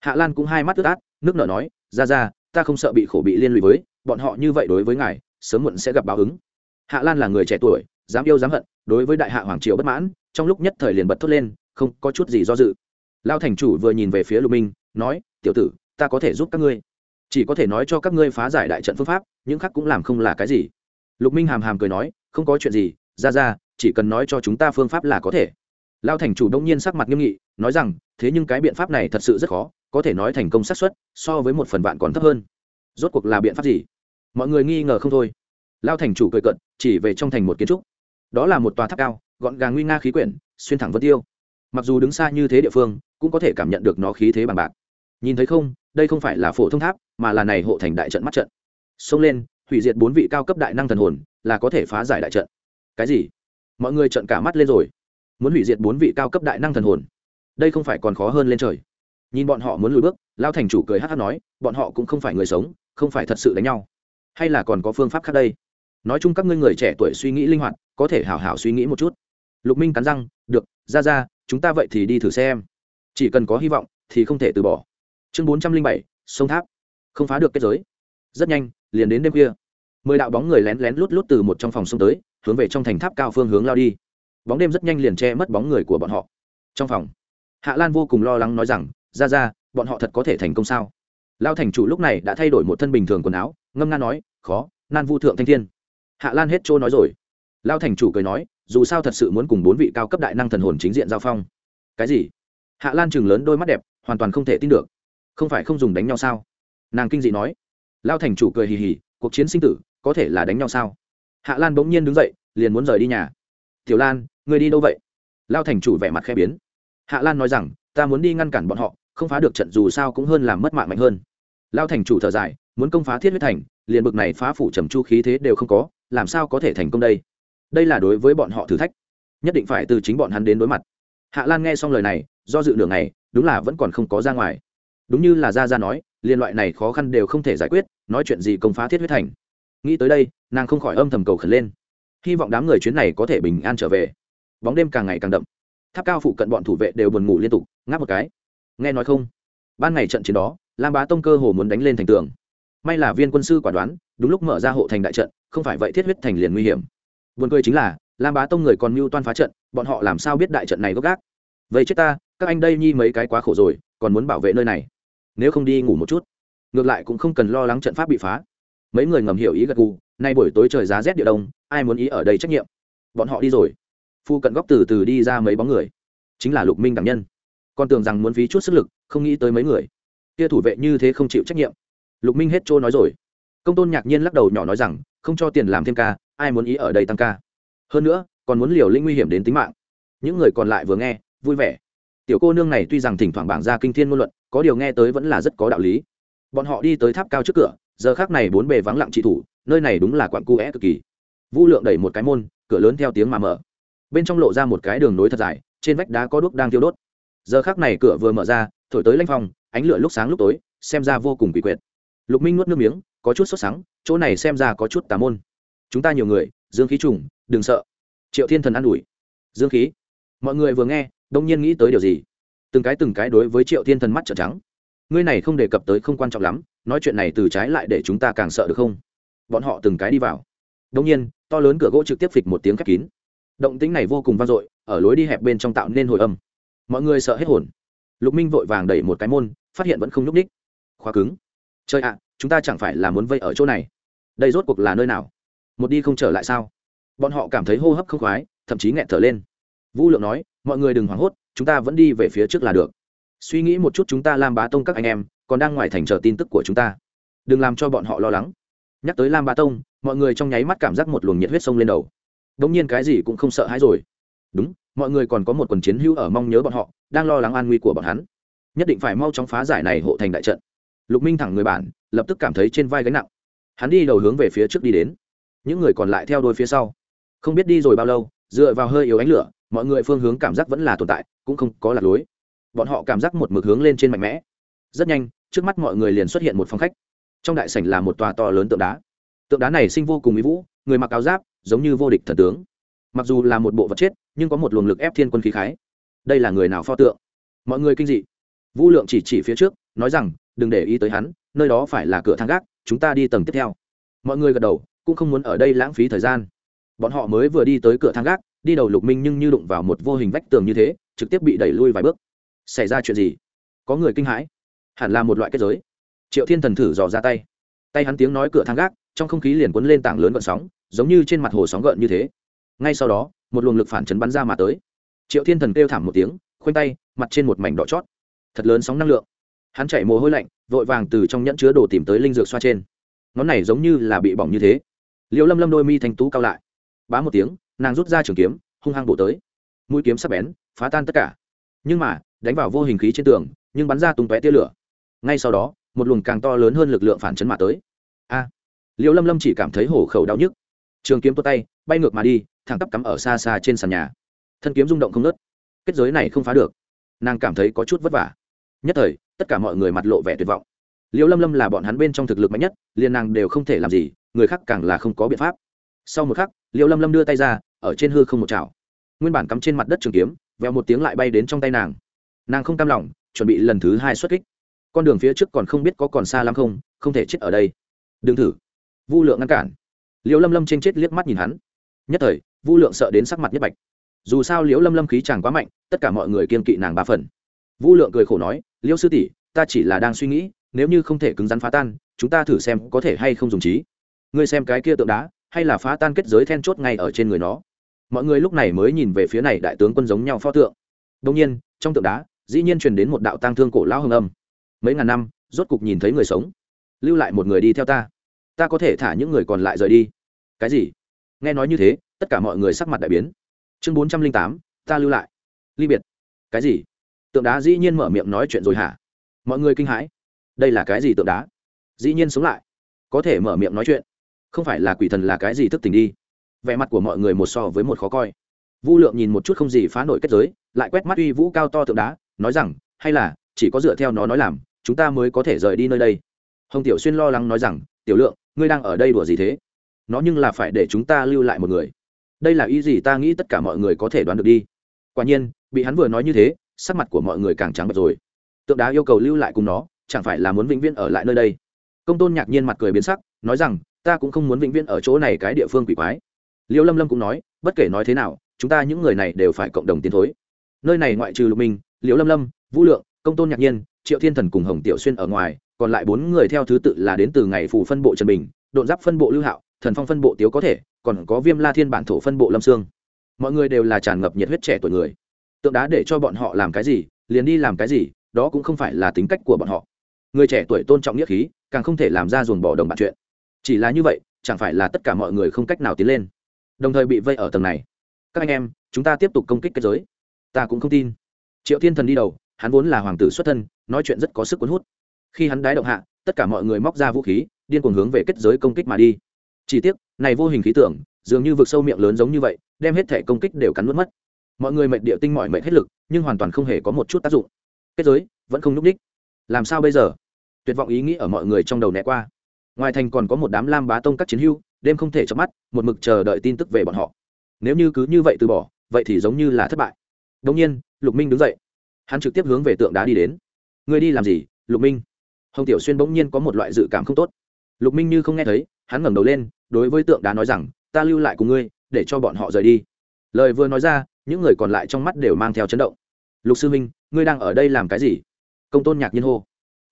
Hạ lan cũng hai mắt ướt át, nước nở nói, ra ra, ta không sợ bị khổ bị liên lụy với, bọn họ như vậy đối với ngài, sớm muộn sẽ gặp báo ứng. Hạ lan là người trẻ tuổi, dám yêu dám hận, đối với đại hạ hoàng triều bất mãn, trong lúc nhất thời liền bật thốt lên, không có chút gì do dự. Lao thành chủ vừa nhìn về phía lục minh, nói, tiểu tử, ta có thể giúp các ngươi. Chỉ có thể nói cho các ngươi phá giải đại trận phương pháp, những khác cũng làm không là cái gì. Lục minh hàm hàm cười nói, không có chuyện gì, ra ra chỉ cần nói cho chúng ta phương pháp là có thể. Lao thành chủ đông nhiên sắc mặt nghiêm nghị, nói rằng, thế nhưng cái biện pháp này thật sự rất khó, có thể nói thành công xác suất so với một phần vạn còn thấp hơn. Rốt cuộc là biện pháp gì? Mọi người nghi ngờ không thôi. Lao thành chủ cười cận chỉ về trong thành một kiến trúc. Đó là một tòa tháp cao, gọn gàng nguy nga khí quyển, xuyên thẳng vân tiêu. Mặc dù đứng xa như thế địa phương, cũng có thể cảm nhận được nó khí thế bằng bạc. Nhìn thấy không, đây không phải là phổ thông tháp, mà là này hộ thành đại trận mắt trận. Xông lên, hủy diệt bốn vị cao cấp đại năng thần hồn, là có thể phá giải đại trận. Cái gì? Mọi người trợn cả mắt lên rồi. Muốn hủy diệt bốn vị cao cấp đại năng thần hồn. Đây không phải còn khó hơn lên trời. Nhìn bọn họ muốn lùi bước, lao thành chủ cười hát hát nói, bọn họ cũng không phải người sống, không phải thật sự đánh nhau. Hay là còn có phương pháp khác đây? Nói chung các ngươi người trẻ tuổi suy nghĩ linh hoạt, có thể hảo hảo suy nghĩ một chút. Lục minh cắn răng, được, ra ra, chúng ta vậy thì đi thử xem. Chỉ cần có hy vọng, thì không thể từ bỏ. Chương bốn trăm linh bảy, sông tháp. Không phá được kết giới. Rất nhanh, liền đến đêm khuya mười đạo bóng người lén lén lút lút từ một trong phòng xông tới, hướng về trong thành tháp cao phương hướng lao đi. Bóng đêm rất nhanh liền che mất bóng người của bọn họ. Trong phòng, hạ lan vô cùng lo lắng nói rằng, ra ra, bọn họ thật có thể thành công sao? Lao thành chủ lúc này đã thay đổi một thân bình thường quần áo, ngâm nga nói, khó, nan vu thượng thanh thiên. Hạ lan hết trôi nói rồi. Lao thành chủ cười nói, dù sao thật sự muốn cùng bốn vị cao cấp đại năng thần hồn chính diện giao phong. Cái gì? Hạ lan chừng lớn đôi mắt đẹp, hoàn toàn không thể tin được. Không phải không dùng đánh nhau sao? Nàng kinh dị nói. Lao thành chủ cười hì hì, cuộc chiến sinh tử có thể là đánh nhau sao? Hạ lan bỗng nhiên đứng dậy, liền muốn rời đi nhà. Tiểu lan, người đi đâu vậy? Lao thành chủ vẻ mặt khẽ biến. Hạ lan nói rằng, ta muốn đi ngăn cản bọn họ, không phá được trận dù sao cũng hơn làm mất mạng mạnh hơn. Lao thành chủ thở dài, muốn công phá thiết huyết thành, liền bực này phá phủ trầm chu khí thế đều không có, làm sao có thể thành công đây? Đây là đối với bọn họ thử thách, nhất định phải từ chính bọn hắn đến đối mặt. Hạ lan nghe xong lời này, do dự đường này đúng là vẫn còn không có ra ngoài. Đúng như là ra ra nói, liên loại này khó khăn đều không thể giải quyết, nói chuyện gì công phá thiết huyết thành nghĩ tới đây, nàng không khỏi âm thầm cầu khẩn lên. Hy vọng đám người chuyến này có thể bình an trở về. Bóng đêm càng ngày càng đậm. Tháp cao phụ cận bọn thủ vệ đều buồn ngủ liên tục, ngáp một cái. Nghe nói không? Ban ngày trận chiến đó, lam bá tông cơ hồ muốn đánh lên thành tường. May là viên quân sư quả đoán, đúng lúc mở ra hộ thành đại trận, không phải vậy thiết huyết thành liền nguy hiểm. Buồn cười chính là, lam bá tông người còn mưu toan phá trận, bọn họ làm sao biết đại trận này gốc gác? Vậy chết ta, các anh đây nhi mấy cái quá khổ rồi, còn muốn bảo vệ nơi này. Nếu không đi ngủ một chút. Ngược lại cũng không cần lo lắng trận pháp bị phá mấy người ngầm hiểu ý gật gù, nay buổi tối trời giá rét địa đông, ai muốn ý ở đây trách nhiệm? Bọn họ đi rồi. Phu cận góc từ từ đi ra mấy bóng người. Chính là lục minh đẳng nhân. Con tưởng rằng muốn phí chút sức lực, không nghĩ tới mấy người. Kia thủ vệ như thế không chịu trách nhiệm. Lục minh hết trôi nói rồi. Công tôn nhạc nhiên lắc đầu nhỏ nói rằng, không cho tiền làm thêm ca, ai muốn ý ở đây tăng ca. Hơn nữa, còn muốn liều linh nguy hiểm đến tính mạng. Những người còn lại vừa nghe, vui vẻ. Tiểu cô nương này tuy rằng thỉnh thoảng bảng ra kinh thiên ngôn luận, có điều nghe tới vẫn là rất có đạo lý. Bọn họ đi tới tháp cao trước cửa giờ khác này bốn bề vắng lặng trị thủ, nơi này đúng là quặng cu é cực kỳ. Vũ lượng đẩy một cái môn, cửa lớn theo tiếng mà mở. Bên trong lộ ra một cái đường nối thật dài, trên vách đá có đuốc đang thiêu đốt. Giờ khác này cửa vừa mở ra, thổi tới lanh phong, ánh lửa lúc sáng lúc tối, xem ra vô cùng quỷ quyệt. Lục minh nuốt nước miếng, có chút sốt sáng chỗ này xem ra có chút tà môn. Chúng ta nhiều người, dương khí trùng, đừng sợ. Triệu thiên thần an ủi. Dương khí. Mọi người vừa nghe, đông nhiên nghĩ tới điều gì? Từng cái từng cái đối với triệu thiên thần mắt trợn trắng. Ngươi này không đề cập tới không quan trọng lắm nói chuyện này từ trái lại để chúng ta càng sợ được không? Bọn họ từng cái đi vào. Đông nhiên, to lớn cửa gỗ trực tiếp phịch một tiếng khép kín. Động tính này vô cùng vang dội, ở lối đi hẹp bên trong tạo nên hồi âm. Mọi người sợ hết hồn. Lục minh vội vàng đẩy một cái môn, phát hiện vẫn không nhúc ních khóa cứng. Chơi ạ, chúng ta chẳng phải là muốn vây ở chỗ này. Đây rốt cuộc là nơi nào? Một đi không trở lại sao? Bọn họ cảm thấy hô hấp không khoái, thậm chí nghẹn thở lên. Vũ lượng nói, mọi người đừng hoảng hốt, chúng ta vẫn đi về phía trước là được. Suy nghĩ một chút chúng ta làm bá tông các anh em còn đang ngoài thành chờ tin tức của chúng ta. Đừng làm cho bọn họ lo lắng. Nhắc tới lam bá tông, mọi người trong nháy mắt cảm giác một luồng nhiệt huyết sông lên đầu. Đ ỗ n g nhiên cái gì cũng không sợ hãi rồi. Đúng, mọi người còn có một quần chiến hữu ở mong nhớ bọn họ, đang lo lắng an nguy của bọn hắn. Nhất định phải mau chóng phá giải này hộ thành đại trận. Lục minh thẳng người bản lập tức cảm thấy trên vai gánh nặng. Hắn đi đầu hướng về phía trước đi đến. Những người còn lại theo đôi phía sau. Không biết đi rồi bao lâu, dựa vào hơi yếu ánh lửa, mọi người phương hướng cảm giác vẫn là tồn tại, cũng không có lạc lối. Bọn họ cảm giác một mực hướng lên trên mạnh mẽ. Rất nhanh trước mắt mọi người liền xuất hiện một phòng khách. Trong đại sảnh là một tòa to lớn tượng đá. Tượng đá này sinh vô cùng mỹ vũ, người mặc áo giáp, giống như vô địch thần tướng. Mặc dù là một bộ vật chết, nhưng có một luồng lực ép thiên quân khí khái. Đây là người nào pho tượng? Mọi người kinh dị. Vũ lượng chỉ chỉ phía trước, nói rằng, đừng để ý tới hắn, nơi đó phải là cửa thang gác, chúng ta đi tầng tiếp theo. Mọi người gật đầu, cũng không muốn ở đây lãng phí thời gian. Bọn họ mới vừa đi tới cửa thang gác, đi đầu lục minh nhưng như đụng vào một vô hình vách tường như thế, trực tiếp bị đẩy lui vài bước. Xảy ra chuyện gì? Có người kinh hãi hẳn là một loại kết giới. Triệu thiên thần thử dò ra tay. Tay hắn tiếng nói cửa thang gác, trong không khí liền cuốn lên tảng lớn gợn sóng, giống như trên mặt hồ sóng gợn như thế. Ngay sau đó, một luồng lực phản chấn bắn ra mà tới. Triệu thiên thần kêu thảm một tiếng, khoanh tay, mặt trên một mảnh đỏ chót. Thật lớn sóng năng lượng. Hắn chạy mồ hôi lạnh, vội vàng từ trong nhẫn chứa đồ tìm tới linh dược xoa trên. Ngón này giống như là bị bỏng như thế. Liệu lâm lâm đôi mi thanh tú cao lại. Bá một tiếng, nàng rút ra trường kiếm, hung hăng bổ tới. Mũi kiếm sắp bén, phá tan tất cả. Nhưng mà, đánh vào vô hình khí trên tường, nhưng bắn ra tung tóe tia lửa ngay sau đó một luồng càng to lớn hơn lực lượng phản chấn mà tới. A! À, liệu lâm lâm chỉ cảm thấy hổ khẩu đau nhức. Trường kiếm tuột tay bay ngược mà đi thẳng tắp cắm ở xa xa trên sàn nhà. Thân kiếm rung động không nớt kết giới này không phá được. Nàng cảm thấy có chút vất vả. Nhất thời tất cả mọi người mặt lộ vẻ tuyệt vọng. Liễu lâm lâm là bọn hắn bên trong thực lực mạnh nhất liền nàng đều không thể làm gì người khác càng là không có biện pháp. Sau một khắc liễu lâm lâm đưa tay ra ở trên hư không một chảo. Nguyên bản cắm trên mặt đất trường kiếm vèo một tiếng lại bay đến trong tay nàng. Nàng không cam lòng chuẩn bị lần thứ hai xuất kích con đường phía trước còn không biết có còn xa lắm không không thể chết ở đây. Đừng thử. Vu lượng ngăn cản. Liễu lâm lâm trên chết liếc mắt nhìn hắn. Nhất thời, vu lượng sợ đến sắc mặt nhất bạch. Dù sao liễu lâm lâm khí chàng quá mạnh, tất cả mọi người kiên kỵ nàng ba phần. Vu lượng cười khổ nói, liễu sư tỷ, ta chỉ là đang suy nghĩ, nếu như không thể cứng rắn phá tan, chúng ta thử xem có thể hay không dùng trí. Ngươi xem cái kia tượng đá, hay là phá tan kết giới then chốt ngay ở trên người nó. Mọi người lúc này mới nhìn về phía này đại tướng quân giống nhau pho tượng. Đông nhiên, trong tượng đá, dĩ nhiên truyền đến một đạo tang thương cổ lão hưng âm mấy ngàn năm, rốt cục nhìn thấy người sống. Lưu lại một người đi theo ta. Ta có thể thả những người còn lại rời đi. Cái gì? Nghe nói như thế, tất cả mọi người sắc mặt đại biến. Chương bốn trăm linh tám, ta lưu lại. Ly biệt. Cái gì? Tượng đá dĩ nhiên mở miệng nói chuyện rồi hả? Mọi người kinh hãi. Đây là cái gì tượng đá? Dĩ nhiên sống lại. Có thể mở miệng nói chuyện. Không phải là quỷ thần là cái gì thức tỉnh đi. Vẻ mặt của mọi người một so với một khó coi. Vu lượng nhìn một chút không gì phá nổi kết giới, lại quét mắt uy vũ cao to tượng đá, nói rằng, hay là, chỉ có dựa theo nó nói làm chúng ta mới có thể rời đi nơi đây. Hồng tiểu xuyên lo lắng nói rằng, tiểu lượng, ngươi đang ở đây đùa gì thế? Nó nhưng là phải để chúng ta lưu lại một người. Đây là ý gì ta nghĩ tất cả mọi người có thể đoán được đi. Quả nhiên, bị hắn vừa nói như thế, sắc mặt của mọi người càng trắng bật rồi. Tượng đá yêu cầu lưu lại cùng nó, chẳng phải là muốn vĩnh viễn ở lại nơi đây? Công tôn nhạc nhiên mặt cười biến sắc, nói rằng, ta cũng không muốn vĩnh viễn ở chỗ này cái địa phương quỷ quái. Liêu lâm lâm cũng nói, bất kể nói thế nào, chúng ta những người này đều phải cộng đồng tiến thối. Nơi này ngoại trừ lục minh liễu lâm lâm, vũ lượng, công tôn nhạc nhiên triệu thiên thần cùng hồng tiểu xuyên ở ngoài, còn lại bốn người theo thứ tự là đến từ ngày phù phân bộ trần bình, độn giáp phân bộ lưu hạo, thần phong phân bộ tiếu có thể, còn có viêm la thiên bản thổ phân bộ lâm sương. Mọi người đều là tràn ngập nhiệt huyết trẻ tuổi người. Tượng đá để cho bọn họ làm cái gì, liền đi làm cái gì, đó cũng không phải là tính cách của bọn họ. Người trẻ tuổi tôn trọng nghĩa khí, càng không thể làm ra dồn bỏ đồng bạn chuyện. Chỉ là như vậy, chẳng phải là tất cả mọi người không cách nào tiến lên. Đồng thời bị vây ở tầng này. Các anh em, chúng ta tiếp tục công kích kết giới. Ta cũng không tin. Triệu thiên thần đi đầu hắn vốn là hoàng tử xuất thân, nói chuyện rất có sức cuốn hút. Khi hắn đái động hạ, tất cả mọi người móc ra vũ khí, điên cuồng hướng về kết giới công kích mà đi. Chỉ tiếc, này vô hình khí tưởng, dường như vực sâu miệng lớn giống như vậy, đem hết thể công kích đều cắn nuốt mất. Mọi người mệnh địa tinh mọi mệnh hết lực, nhưng hoàn toàn không hề có một chút tác dụng. Kết giới, vẫn không núp đích làm sao bây giờ? Tuyệt vọng ý nghĩ ở mọi người trong đầu né qua. Ngoài thành còn có một đám lam bá tông các chiến hưu, đêm không thể chớp mắt, một mực chờ đợi tin tức về bọn họ. Nếu như cứ như vậy từ bỏ, vậy thì giống như là thất bại. Đông nhiên, lục minh đứng dậy hắn trực tiếp hướng về tượng đá đi đến. Người đi làm gì, lục minh? Hồng tiểu xuyên bỗng nhiên có một loại dự cảm không tốt. Lục minh như không nghe thấy, hắn ngẩng đầu lên, đối với tượng đá nói rằng, ta lưu lại cùng ngươi, để cho bọn họ rời đi. Lời vừa nói ra, những người còn lại trong mắt đều mang theo chấn động. Lục sư minh ngươi đang ở đây làm cái gì? Công tôn nhạc nhiên hô.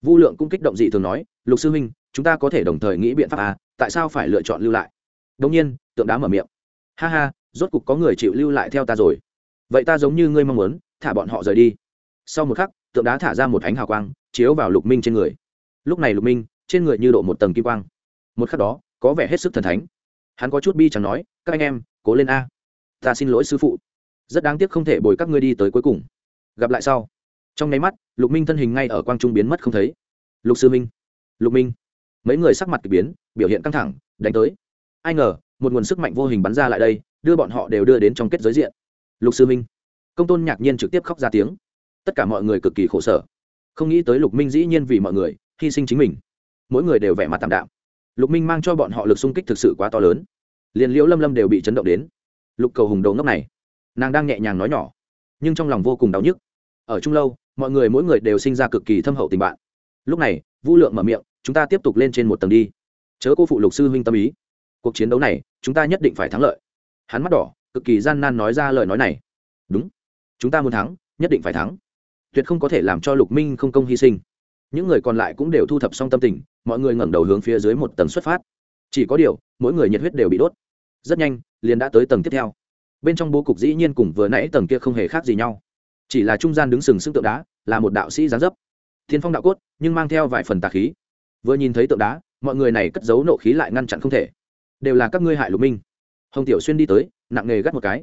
Vu lượng cũng kích động dị thường nói, lục sư minh chúng ta có thể đồng thời nghĩ biện pháp à tại sao phải lựa chọn lưu lại? Đông nhiên, tượng đá mở miệng. Ha ha, rốt cục có người chịu lưu lại theo ta rồi. Vậy ta giống như ngươi mong muốn, thả bọn họ rời đi sau một khắc, tượng đá thả ra một ánh hào quang, chiếu vào lục minh trên người. Lúc này lục minh, trên người như độ một tầng kim quang. Một khắc đó, có vẻ hết sức thần thánh. Hắn có chút bi chẳng nói, các anh em, cố lên a. Ta xin lỗi sư phụ. Rất đáng tiếc không thể bồi các ngươi đi tới cuối cùng. Gặp lại sau. Trong nháy mắt, lục minh thân hình ngay ở quang trung biến mất không thấy. Lục sư minh lục minh. Mấy người sắc mặt k ỳ biến, biểu hiện căng thẳng, đánh tới. Ai ngờ, một nguồn sức mạnh vô hình bắn ra lại đây, đưa bọn họ đều đưa đến trong kết giới diện. Lục sư minh công tôn nhạc nhiên trực tiếp khóc ra tiếng tất cả mọi người cực kỳ khổ sở. Không nghĩ tới lục minh dĩ nhiên vì mọi người hy sinh chính mình. Mỗi người đều vẻ mặt tạm đạm. Lục minh mang cho bọn họ lực xung kích thực sự quá to lớn. Liền liễu lâm lâm đều bị chấn động đến. Lục cầu hùng đầu ngốc này. Nàng đang nhẹ nhàng nói nhỏ, nhưng trong lòng vô cùng đau nhức. Ở chung lâu, mọi người mỗi người đều sinh ra cực kỳ thâm hậu tình bạn. Lúc này, vu lượng mở miệng, chúng ta tiếp tục lên trên một tầng đi. Chớ cô phụ lục sư huynh tâm ý. Cuộc chiến đấu này, chúng ta nhất định phải thắng lợi. Hắn mắt đỏ, cực kỳ gian nan nói ra lời nói này. Đúng. Chúng ta muốn thắng, nhất định phải thắng tuyệt không có thể làm cho lục minh không công hy sinh. Những người còn lại cũng đều thu thập xong tâm tình, mọi người ngẩng đầu hướng phía dưới một tầng xuất phát. Chỉ có điều, mỗi người nhiệt huyết đều bị đốt. Rất nhanh, liền đã tới tầng tiếp theo. Bên trong bố cục dĩ nhiên cùng vừa nãy tầng kia không hề khác gì nhau. Chỉ là trung gian đứng sừng sững tượng đá, là một đạo sĩ giáng dấp. Thiên phong đạo cốt, nhưng mang theo vài phần tà khí. Vừa nhìn thấy tượng đá, mọi người này cất giấu nộ khí lại ngăn chặn không thể. Đều là các ngươi hại lục minh. Hồng tiểu xuyên đi tới, nặng nề gắt một cái.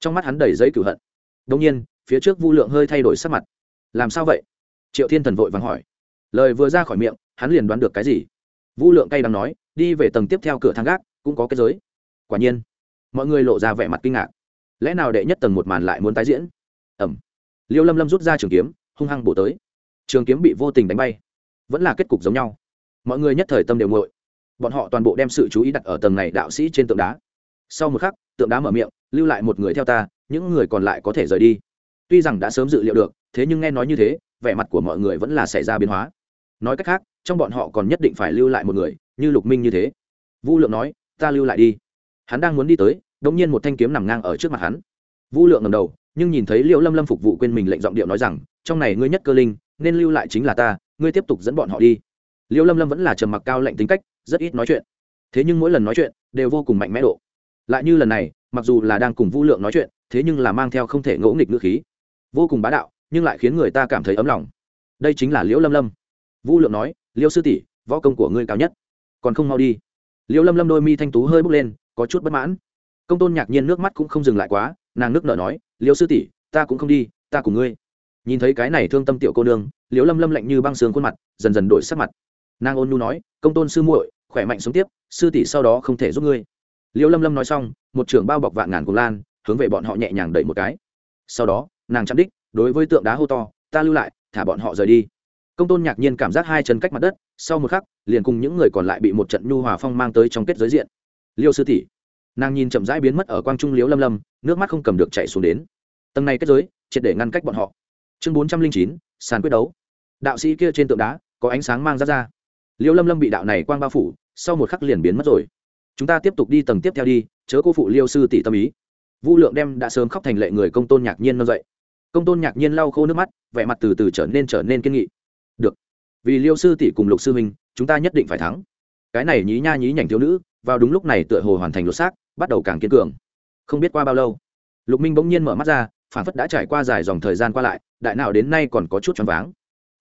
Trong mắt hắn đầy giấy cửu hận. Đông nhiên, phía trước vu lượng hơi thay đổi sắc mặt làm sao vậy? Triệu thiên thần vội vàng hỏi. Lời vừa ra khỏi miệng, hắn liền đoán được cái gì? Vu lượng cay đắng nói, đi về tầng tiếp theo cửa thang gác, cũng có cái giới. Quả nhiên, mọi người lộ ra vẻ mặt kinh ngạc. Lẽ nào đệ nhất tầng một màn lại muốn tái diễn? Ẩm. Liêu lâm lâm rút ra trường kiếm, hung hăng bổ tới. Trường kiếm bị vô tình đánh bay. Vẫn là kết cục giống nhau. Mọi người nhất thời tâm đều ngội bọn họ toàn bộ đem sự chú ý đặt ở tầng này đạo sĩ trên tượng đá. Sau một khắc, tượng đá mở miệng, lưu lại một người theo ta, những người còn lại có thể rời đi tuy rằng đã sớm dự liệu được, thế nhưng nghe nói như thế, vẻ mặt của mọi người vẫn là xảy ra biến hóa. Nói cách khác, trong bọn họ còn nhất định phải lưu lại một người, như lục minh như thế. Vu lượng nói, ta lưu lại đi. Hắn đang muốn đi tới đ nhiên một thanh kiếm nằm ngang ở trước mặt hắn. Vu lượng ngầm đầu, nhưng nhìn thấy liệu lâm lâm phục vụ quên mình lệnh giọng điệu nói rằng, trong này ngươi nhất cơ linh, nên lưu lại chính là ta, ngươi tiếp tục dẫn bọn họ đi. Liệu lâm lâm vẫn là trầm mặc cao lệnh tính cách, rất ít nói chuyện. Thế nhưng mỗi lần nói chuyện, đều vô cùng mạnh mẽ độ. Lại như lần này, mặc dù là đang cùng vu lượng nói chuyện, thế nhưng là mang theo không thể ngỗ nghịch ngữ khí vô cùng bá đạo, nhưng lại khiến người ta cảm thấy ấm lòng. Đây chính là liễu lâm lâm. Vũ lượng nói, liễu sư tỷ, võ công của ngươi cao nhất. Còn không mau đi. Liễu lâm lâm đôi mi thanh tú hơi bốc lên, có chút bất mãn. Công tôn nhạc nhiên nước mắt cũng không dừng lại quá, nàng nước nở nói, liễu sư tỷ, ta cũng không đi, ta cùng ngươi. Nhìn thấy cái này thương tâm tiểu cô nương, liễu lâm lâm lạnh như băng sương khuôn mặt, dần dần đổi sắc mặt. Nàng ôn nhu nói, công tôn sư muội, khỏe mạnh sống tiếp, sư tỷ sau đó không thể giúp ngươi. Liễu lâm lâm nói xong, một trưởng bao bọc vạn ngàn cùng lan, hướng về bọn họ nhẹ nhàng đẩy một cái. Sau đó nàng chạm đích, đối với tượng đá hô to, ta lưu lại, thả bọn họ rời đi. Công tôn nhạc nhiên cảm giác hai chân cách mặt đất, sau một khắc, liền cùng những người còn lại bị một trận nhu hòa phong mang tới trong kết giới diện. Liêu sư tỷ. Nàng nhìn chậm rãi biến mất ở quang trung liếu lâm lâm, nước mắt không cầm được chạy xuống đến. Tầng này kết giới, triệt để ngăn cách bọn họ. Chương bốn trăm linh chín, sàn quyết đấu. Đạo sĩ kia trên tượng đá, có ánh sáng mang ra ra. Liễu lâm lâm bị đạo này quang bao phủ, sau một khắc liền biến mất rồi. Chúng ta tiếp tục đi tầng tiếp theo đi, chớ cô phụ liêu sư tỷ tâm ý. Vu lượng đem đã sớm khóc thành lệ người công tôn nhạc nhiên nâng dậy công tôn nhạc nhiên lau khô nước mắt, vẻ mặt từ từ trở nên trở nên kiên nghị. Được. Vì liêu sư tỷ cùng lục sư huynh, chúng ta nhất định phải thắng. Cái này nhí nha nhí nhảnh thiếu nữ, vào đúng lúc này tựa hồ hoàn thành lột xác, bắt đầu càng kiên cường. Không biết qua bao lâu, lục minh bỗng nhiên mở mắt ra, phản phất đã trải qua dài dòng thời gian qua lại, đại nào đến nay còn có chút choáng váng.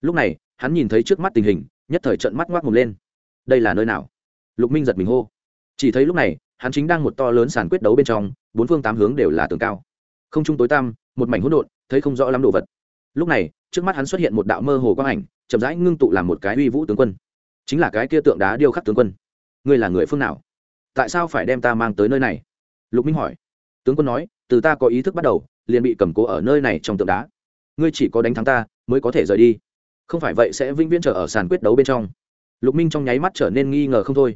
Lúc này, hắn nhìn thấy trước mắt tình hình, nhất thời trận mắt ngoác mồm lên. Đây là nơi nào? Lục minh giật mình hô. Chỉ thấy lúc này, hắn chính đang một to lớn sàn quyết đấu bên trong, bốn phương tám hướng đều là tường cao. Không trung tối tăm, một mảnh hỗn độn thấy không rõ lắm đồ vật. Lúc này, trước mắt hắn xuất hiện một đạo mơ hồ quang ảnh, chậm rãi ngưng tụ làm một cái uy vũ tướng quân. Chính là cái kia tượng đá điêu khắc tướng quân. Ngươi là người phương nào? Tại sao phải đem ta mang tới nơi này? Lục minh hỏi. Tướng quân nói, từ ta có ý thức bắt đầu, liền bị cầm cố ở nơi này trong tượng đá. Ngươi chỉ có đánh thắng ta, mới có thể rời đi. Không phải vậy sẽ vĩnh viễn trở ở sàn quyết đấu bên trong. Lục minh trong nháy mắt trở nên nghi ngờ không thôi.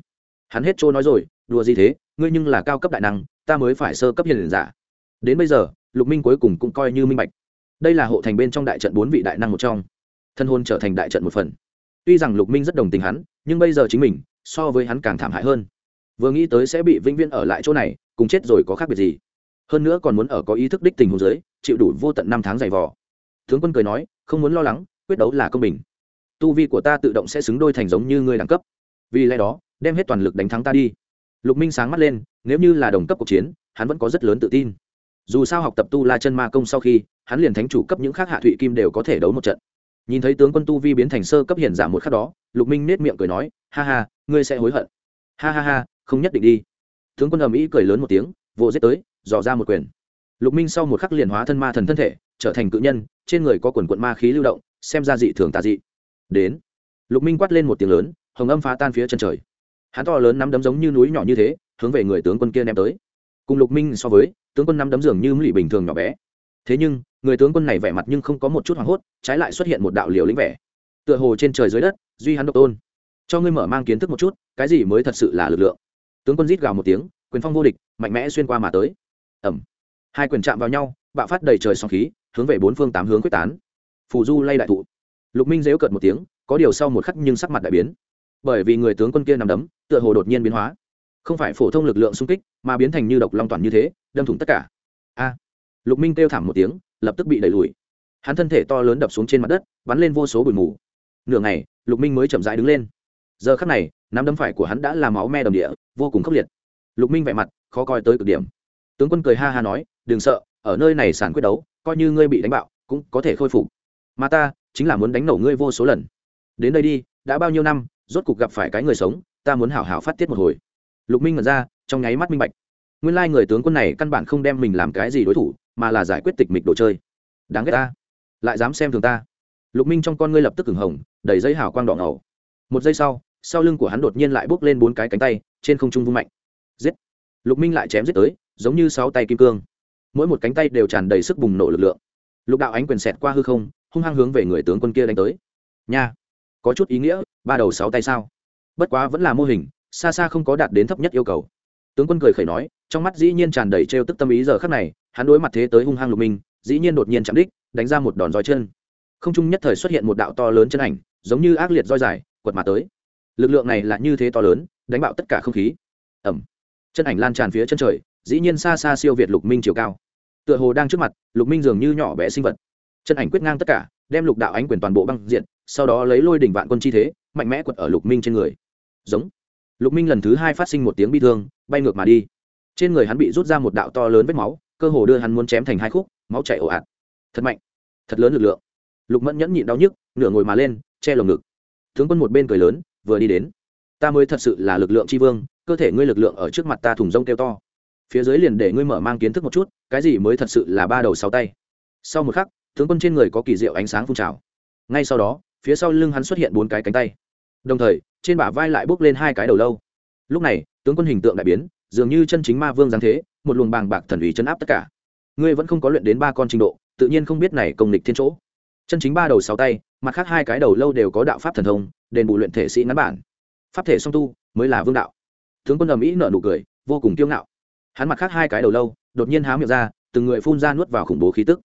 Hắn hết trôi nói rồi, đùa gì thế, ngươi nhưng là cao cấp đại năng, ta mới phải sơ cấp hiền giả. Đến bây giờ, lục minh cuối cùng cũng coi như minh bạch đây là hộ thành bên trong đại trận bốn vị đại năng một trong. Thân hôn trở thành đại trận một phần. Tuy rằng lục minh rất đồng tình hắn, nhưng bây giờ chính mình, so với hắn càng thảm hại hơn. Vừa nghĩ tới sẽ bị vĩnh viễn ở lại chỗ này, cùng chết rồi có khác biệt gì? Hơn nữa còn muốn ở có ý thức đích tình hồ dưới, chịu đủ vô tận năm tháng dày vò. Tướng quân cười nói, không muốn lo lắng, quyết đấu là công bình. Tu vi của ta tự động sẽ xứng đôi thành giống như ngươi đẳng cấp. Vì lẽ đó, đem hết toàn lực đánh thắng ta đi. Lục minh sáng mắt lên, nếu như là đồng cấp cuộc chiến, hắn vẫn có rất lớn tự tin dù sao học tập tu la chân ma công sau khi, hắn liền thánh chủ cấp những khác hạ thụy kim đều có thể đấu một trận. Nhìn thấy tướng quân tu vi biến thành sơ cấp hiền giả một khắc đó, lục minh nết miệng cười nói, ha ha, ngươi sẽ hối hận. Ha ha ha, không nhất định đi. Tướng quân ầm ĩ cười lớn một tiếng, vỗ giết tới, dò ra một quyền. Lục minh sau một khắc liền hóa thân ma thần thân thể, trở thành cự nhân, trên người có quần quận ma khí lưu động, xem ra dị thường tà dị. Đến, lục minh quát lên một tiếng lớn, hồng âm phá tan phía chân trời. Hắn to lớn nắm đấm giống như núi nhỏ như thế, hướng về người tướng quân kia ném tới cùng lục minh so với, tướng quân nắm đấm dường như mỹ bình thường nhỏ bé. Thế nhưng, người tướng quân này vẻ mặt nhưng không có một chút hoảng hốt, trái lại xuất hiện một đạo liều lĩnh vẻ. Tựa hồ trên trời dưới đất, duy hắn độc tôn. Cho ngươi mở mang kiến thức một chút, cái gì mới thật sự là lực lượng? Tướng quân rít gào một tiếng, quyền phong vô địch, mạnh mẽ xuyên qua mà tới. Ẩm hai quyền chạm vào nhau, bạo phát đầy trời sóng khí, hướng về bốn phương tám hướng quyết tán. Phù du lay đại thụ. Lục minh dếu cợt một tiếng, có điều sau một khắc nhưng sắc mặt đại biến. Bởi vì người tướng quân kia nằm đấm, tựa hồ đột nhiên biến hóa không phải phổ thông lực lượng xung kích, mà biến thành như độc long toàn như thế, đâm thủng tất cả. A. Lục minh kêu thảm một tiếng, lập tức bị đẩy lùi. Hắn thân thể to lớn đập xuống trên mặt đất, bắn lên vô số bụi mù. Nửa ngày, lục minh mới chậm rãi đứng lên. Giờ khắc này, nắm đấm phải của hắn đã làm máu me đầm địa, vô cùng khốc liệt. Lục minh vẻ mặt, khó coi tới cực điểm. Tướng quân cười ha ha nói, đừng sợ, ở nơi này sản quyết đấu, coi như ngươi bị đánh bạo, cũng có thể khôi phục. Mà ta, chính là muốn đánh nổ ngươi vô số lần. Đến đây đi, đã bao nhiêu năm, rốt cục gặp phải cái người sống, ta muốn hảo hảo phát tiết một hồi lục minh ngẩn ra, trong nháy mắt minh bạch. Nguyên lai người tướng quân này căn bản không đem mình làm cái gì đối thủ, mà là giải quyết tịch mịch đồ chơi. Đáng ghét ta. Lại dám xem thường ta. Lục minh trong con ngươi lập tức cửng hồng, đầy giấy hào quang đỏ ngầu. Một giây sau sau lưng của hắn đột nhiên lại bốc lên bốn cái cánh tay, trên không trung vung mạnh. Giết! Lục minh lại chém giết tới, giống như sáu tay kim cương. Mỗi một cánh tay đều tràn đầy sức bùng nổ lực lượng. Lục đạo ánh quyền xẹt qua hư không, hung hăng hướng về người tướng quân kia đánh tới. Nha! Có chút ý nghĩa, ba đầu sáu tay sao? Bất quá vẫn là mô hình xa xa không có đạt đến thấp nhất yêu cầu. Tướng quân cười khẩy nói, trong mắt dĩ nhiên tràn đầy trêu tức tâm ý giờ khắc này, hắn đối mặt thế tới hung hăng lục minh, dĩ nhiên đột nhiên chạm đích, đánh ra một đòn roi chân. Không trung nhất thời xuất hiện một đạo to lớn chân ảnh, giống như ác liệt roi dài, quật mà tới. Lực lượng này là như thế to lớn, đánh bạo tất cả không khí. Ẩm chân ảnh lan tràn phía chân trời, dĩ nhiên xa xa siêu việt lục minh chiều cao. Tựa hồ đang trước mặt, lục minh dường như nhỏ bé sinh vật. Chân ảnh quyết ngang tất cả, đem lục đạo ánh quyền toàn bộ băng diện, sau đó lấy lôi đỉnh vạn quân chi thế, mạnh mẽ quật ở lục minh trên người. Giống lục minh lần thứ hai phát sinh một tiếng bi thương, bay ngược mà đi. Trên người hắn bị rút ra một đạo to lớn vết máu, cơ hồ đưa hắn muốn chém thành hai khúc, máu chảy ồ ạt. Thật mạnh. Thật lớn lực lượng. Lục mẫn nhẫn nhịn đau nhức, nửa ngồi mà lên, che lồng ngực. Tướng quân một bên cười lớn, vừa đi đến. Ta mới thật sự là lực lượng tri vương, cơ thể ngươi lực lượng ở trước mặt ta thùng rông kêu to. Phía dưới liền để ngươi mở mang kiến thức một chút, cái gì mới thật sự là ba đầu sáu tay. Sau một khắc, tướng quân trên người có kỳ diệu ánh sáng phun trào. Ngay sau đó, phía sau lưng hắn xuất hiện bốn cái cánh tay đồng thời, trên bả vai lại bốc lên hai cái đầu lâu. Lúc này, tướng quân hình tượng đại biến, dường như chân chính ma vương giáng thế, một luồng bàng bạc thần ủy chấn áp tất cả. Ngươi vẫn không có luyện đến ba con trình độ, tự nhiên không biết này công lịch thiên chỗ. Chân chính ba đầu sáu tay, mặt khác hai cái đầu lâu đều có đạo pháp thần thông, đền bù luyện thể sĩ ngắn bản. Pháp thể song tu, mới là vương đạo. Tướng quân ầm ĩ nợ nụ cười, vô cùng kiêu ngạo. Hắn mặt khác hai cái đầu lâu, đột nhiên há miệng ra, từng người phun ra nuốt vào khủng bố khí tức.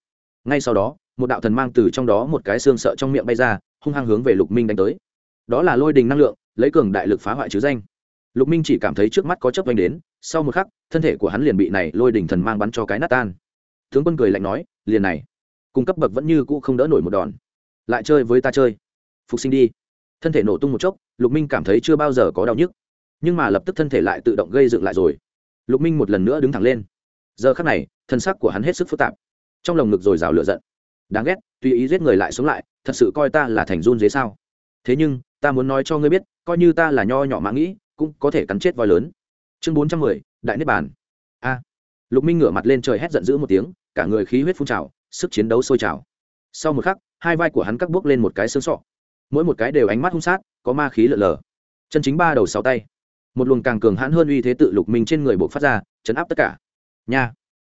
Ngay sau đó, một đạo thần mang từ trong đó một cái xương sợ trong miệng bay ra, hung hăng hướng về lục minh đánh tới đó là lôi đình năng lượng, lấy cường đại lực phá hoại chứ danh. Lục minh chỉ cảm thấy trước mắt có chấp vanh đến, sau một khắc, thân thể của hắn liền bị này lôi đình thần mang bắn cho cái nát tan. Tướng quân cười lạnh nói, liền này, cung cấp bậc vẫn như cũ không đỡ nổi một đòn. Lại chơi với ta chơi. Phục sinh đi. Thân thể nổ tung một chốc, lục minh cảm thấy chưa bao giờ có đau nhức. Nhưng mà lập tức thân thể lại tự động gây dựng lại rồi. Lục minh một lần nữa đứng thẳng lên. Giờ khắc này, thân sắc của hắn hết sức phức tạp. Trong lồng ngực rồi rào lửa giận. Đáng ghét, tùy ý giết người lại sống lại, thật sự coi ta là thành run dế sao? Thế nhưng ta muốn nói cho ngươi biết, coi như ta là nho nhỏ mã nghĩ, cũng có thể cắn chết voi lớn. Chương bốn trăm mười, đại niết bàn. A. Lục minh ngửa mặt lên trời hét giận dữ một tiếng, cả người khí huyết phun trào, sức chiến đấu sôi trào. Sau một khắc, hai vai của hắn cắt bước lên một cái xương sọ. Mỗi một cái đều ánh mắt hung sát, có ma khí lợn lờ. Chân chính ba đầu sáu tay. Một luồng càng cường hãn hơn uy thế tự lục minh trên người buộc phát ra, chấn áp tất cả. Nha.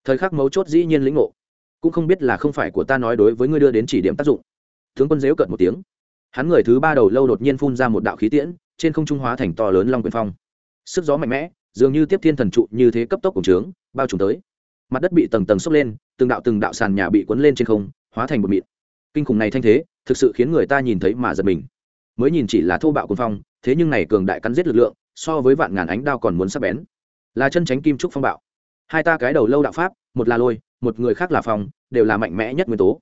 Thời khắc mấu chốt dĩ nhiên lĩnh ngộ. Cũng không biết là không phải của ta nói đối với ngươi đưa đến chỉ điểm tác dụng. Tướng quân dếu cợt một tiếng hắn người thứ ba đầu lâu đột nhiên phun ra một đạo khí tiễn, trên không trung hóa thành to lớn long quyền phong. Sức gió mạnh mẽ, dường như tiếp thiên thần trụ như thế cấp tốc cùng trướng, bao trùm tới. Mặt đất bị tầng tầng sốc lên, từng đạo từng đạo sàn nhà bị cuốn lên trên không, hóa thành một mịn. Kinh khủng này thanh thế, thực sự khiến người ta nhìn thấy mà giật mình. Mới nhìn chỉ là thô bạo cuồng phong, thế nhưng này cường đại cắn giết lực lượng, so với vạn ngàn ánh đao còn muốn sắp bén. Là chân tránh kim trúc phong bạo. Hai ta cái đầu lâu đạo pháp, một là lôi, một người khác là phong, đều là mạnh mẽ nhất nguyên tố.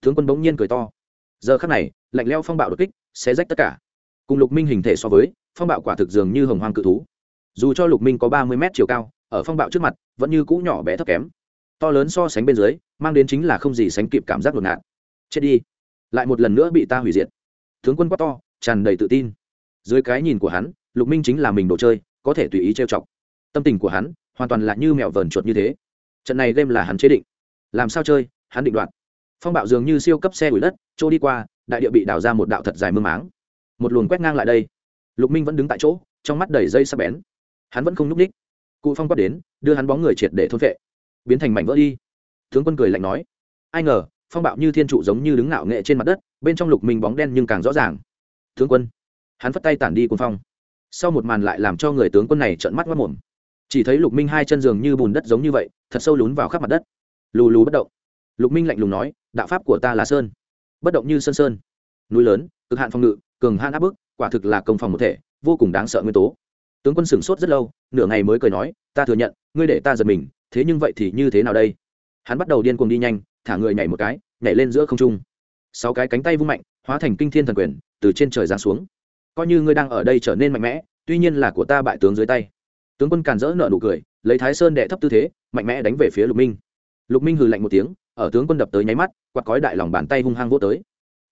Tướng quân bỗng nhiên cười to giờ khắc này, lạnh leo phong bạo đột kích sẽ rách tất cả. Cùng lục minh hình thể so với, phong bạo quả thực dường như hồng hoang cự thú. Dù cho lục minh có ba mươi mét chiều cao, ở phong bạo trước mặt, vẫn như cũ nhỏ bé thấp kém. To lớn so sánh bên dưới, mang đến chính là không gì sánh kịp cảm giác ngột. Ngạt chết đi. Lại một lần nữa bị ta hủy diệt. Tướng quân quát to, tràn đầy tự tin. Dưới cái nhìn của hắn, lục minh chính là mình đồ chơi, có thể tùy ý trêu chọc. Tâm tình của hắn, hoàn toàn là như mèo vờn chuột như thế. Trận này game là hắn chế định. Làm sao chơi, hắn định đoạt phong bạo dường như siêu cấp xe đuổi đất trôi đi qua, đại địa bị đào ra một đạo thật dài mương máng. Một luồng quét ngang lại đây. Lục minh vẫn đứng tại chỗ, trong mắt đầy dây sắp bén. Hắn vẫn không nhúc ních cụ phong quát đến, đưa hắn bóng người triệt để thôn vệ biến thành mảnh vỡ đi. Tướng quân cười lạnh nói, ai ngờ, phong bạo như thiên trụ giống như đứng ngạo nghệ trên mặt đất, bên trong lục minh bóng đen nhưng càng rõ ràng. Tướng quân. Hắn phất tay tản đi quân phong. Sau một màn lại làm cho người tướng quân này trợn mắt mất mồm. Chỉ thấy lục minh hai chân giường như bùn đất giống như vậy, thật sâu lún vào khắp mặt đất. Lù lù bất động lục minh lạnh lùng nói, đạo pháp của ta là sơn, bất động như sơn sơn. Núi lớn, cực hạn phòng ngự, cường hạn áp bức, quả thực là công phòng một thể, vô cùng đáng sợ nguyên tố. Tướng quân sửng sốt rất lâu, nửa ngày mới cười nói, ta thừa nhận, ngươi để ta giật mình, thế nhưng vậy thì như thế nào đây? Hắn bắt đầu điên cuồng đi nhanh, thả người nhảy một cái, nhảy lên giữa không trung. Sáu cái cánh tay vung mạnh, hóa thành kinh thiên thần quyền, từ trên trời giáng xuống. Coi như ngươi đang ở đây trở nên mạnh mẽ, tuy nhiên là của ta bại tướng dưới tay. Tướng quân càn rỡ nợ nụ cười, lấy thái sơn đệ thấp tư thế, mạnh mẽ đánh về phía lục minh. Lục minh hừ lạnh một tiếng ở tướng quân đập tới nháy mắt, quạt cói đại lòng bàn tay hung hăng vô tới.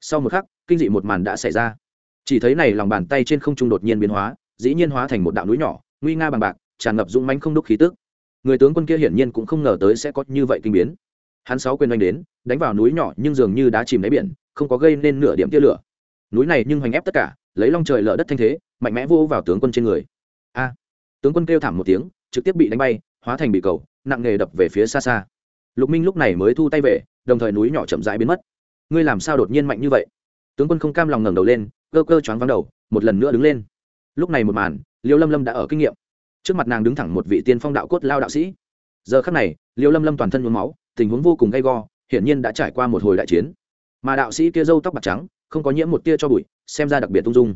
Sau một khắc, kinh dị một màn đã xảy ra. Chỉ thấy này lòng bàn tay trên không trung đột nhiên biến hóa, dĩ nhiên hóa thành một đạo núi nhỏ, nguy nga bằng bạc, tràn ngập dũng mánh không đúc khí tức. Người tướng quân kia hiển nhiên cũng không ngờ tới sẽ có như vậy kinh biến. Hắn sáu quyền oanh đến, đánh vào núi nhỏ nhưng dường như đá chìm đáy biển, không có gây nên nửa điểm tia lửa. Núi này nhưng hoành ép tất cả, lấy long trời lở đất thanh thế, mạnh mẽ vô vào tướng quân trên người. A! Tướng quân kêu thảm một tiếng, trực tiếp bị đánh bay, hóa thành bị cầu, nặng nghề đập về phía xa xa lục minh lúc này mới thu tay về, đồng thời núi nhỏ chậm rãi biến mất. Ngươi làm sao đột nhiên mạnh như vậy? Tướng quân không cam lòng ngẩng đầu lên, cơ cơ choáng vắng đầu, một lần nữa đứng lên. Lúc này một màn, liêu lâm lâm đã ở kinh nghiệm. Trước mặt nàng đứng thẳng một vị tiên phong đạo cốt lao đạo sĩ. Giờ khắc này, liêu lâm lâm toàn thân nhuốm máu, tình huống vô cùng gay go, hiển nhiên đã trải qua một hồi đại chiến. Mà đạo sĩ kia râu tóc bạc trắng, không có nhiễm một tia cho bụi, xem ra đặc biệt tung dung.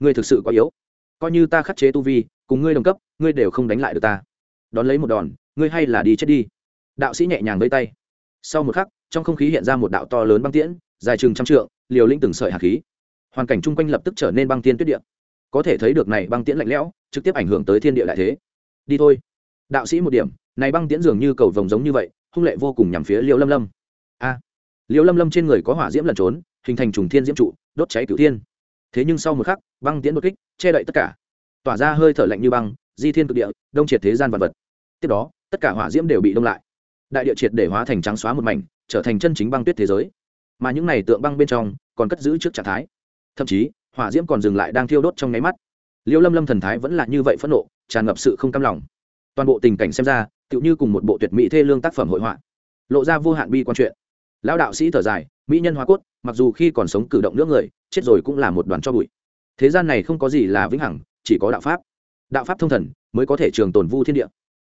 Ngươi thực sự quá yếu. Coi như ta khắc chế tu vi, cùng ngươi đồng cấp, ngươi đều không đánh lại được ta. Đón lấy một đòn, ngươi hay là đi chết đi đạo sĩ nhẹ nhàng vây tay. Sau một khắc trong không khí hiện ra một đạo to lớn băng tiễn dài chừng trăm trượng liều linh từng sợi hạt khí. Hoàn cảnh chung quanh lập tức trở nên băng tiên tuyết điện có thể thấy được này băng tiễn lạnh lẽo trực tiếp ảnh hưởng tới thiên địa đại thế. Đi thôi. Đạo sĩ một điểm này băng tiễn dường như cầu vồng giống như vậy hung lệ vô cùng nhằm phía Liêu lâm lâm. A. À, lâm lâm trên người có hỏa diễm lẩn trốn hình thành trùng thiên diễm trụ đốt cháy cửu thiên. Thế nhưng sau một khắc băng tiễn đột kích che đậy tất cả. Tỏa ra hơi thở lạnh như băng di thiên cực địa đông triệt thế gian vật vật. Tiếp đó tất cả hỏa diễm đều bị đông lại đại địa triệt để hóa thành trắng xóa một mảnh, trở thành chân chính băng tuyết thế giới. Mà những này tượng băng bên trong còn cất giữ trước trạng thái. Thậm chí, hỏa diễm còn dừng lại đang thiêu đốt trong nháy mắt. Liêu lâm lâm thần thái vẫn là như vậy phẫn nộ, tràn ngập sự không cam lòng. Toàn bộ tình cảnh xem ra, tựu như cùng một bộ tuyệt mỹ thê lương tác phẩm hội họa. Lộ ra vô hạn bi quan chuyện. Lão đạo sĩ thở dài, mỹ nhân hóa cốt, mặc dù khi còn sống cử động nước người, chết rồi cũng là một đoàn cho bụi. Thế gian này không có gì là vĩnh hằng, chỉ có đạo pháp. Đạo pháp thông thần, mới có thể trường tồn vu thiên địa.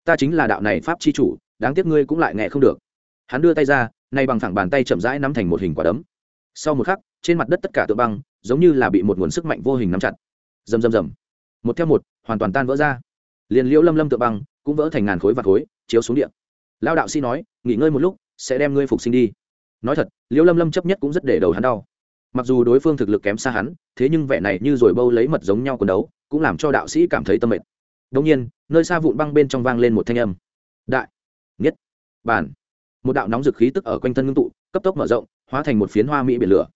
Ta chính là đạo này pháp chi chủ đáng tiếc ngươi cũng lại nghe không được. Hắn đưa tay ra, nay bằng thẳng bàn tay chậm rãi nắm thành một hình quả đấm. Sau một khắc, trên mặt đất tất cả tự băng, giống như là bị một nguồn sức mạnh vô hình nắm chặt. Rầm rầm rầm. Một theo một, hoàn toàn tan vỡ ra. Liền liễu lâm lâm tự băng cũng vỡ thành ngàn khối và khối, chiếu xuống điện lao đạo sĩ nói, nghỉ ngơi một lúc, sẽ đem ngươi phục sinh đi. Nói thật, liễu lâm lâm chấp nhất cũng rất để đầu hắn đau. Mặc dù đối phương thực lực kém xa hắn, thế nhưng vẻ này như rồi bâu lấy mật giống nhau quần đấu, cũng làm cho đạo sĩ cảm thấy tâm mệt. Đông nhiên, nơi xa vụn băng bên trong vang lên một thanh âm. Đại! Bản một đạo nóng dực khí tức ở quanh thân ngưng tụ, cấp tốc mở rộng, hóa thành một phiến hoa mỹ biển lửa.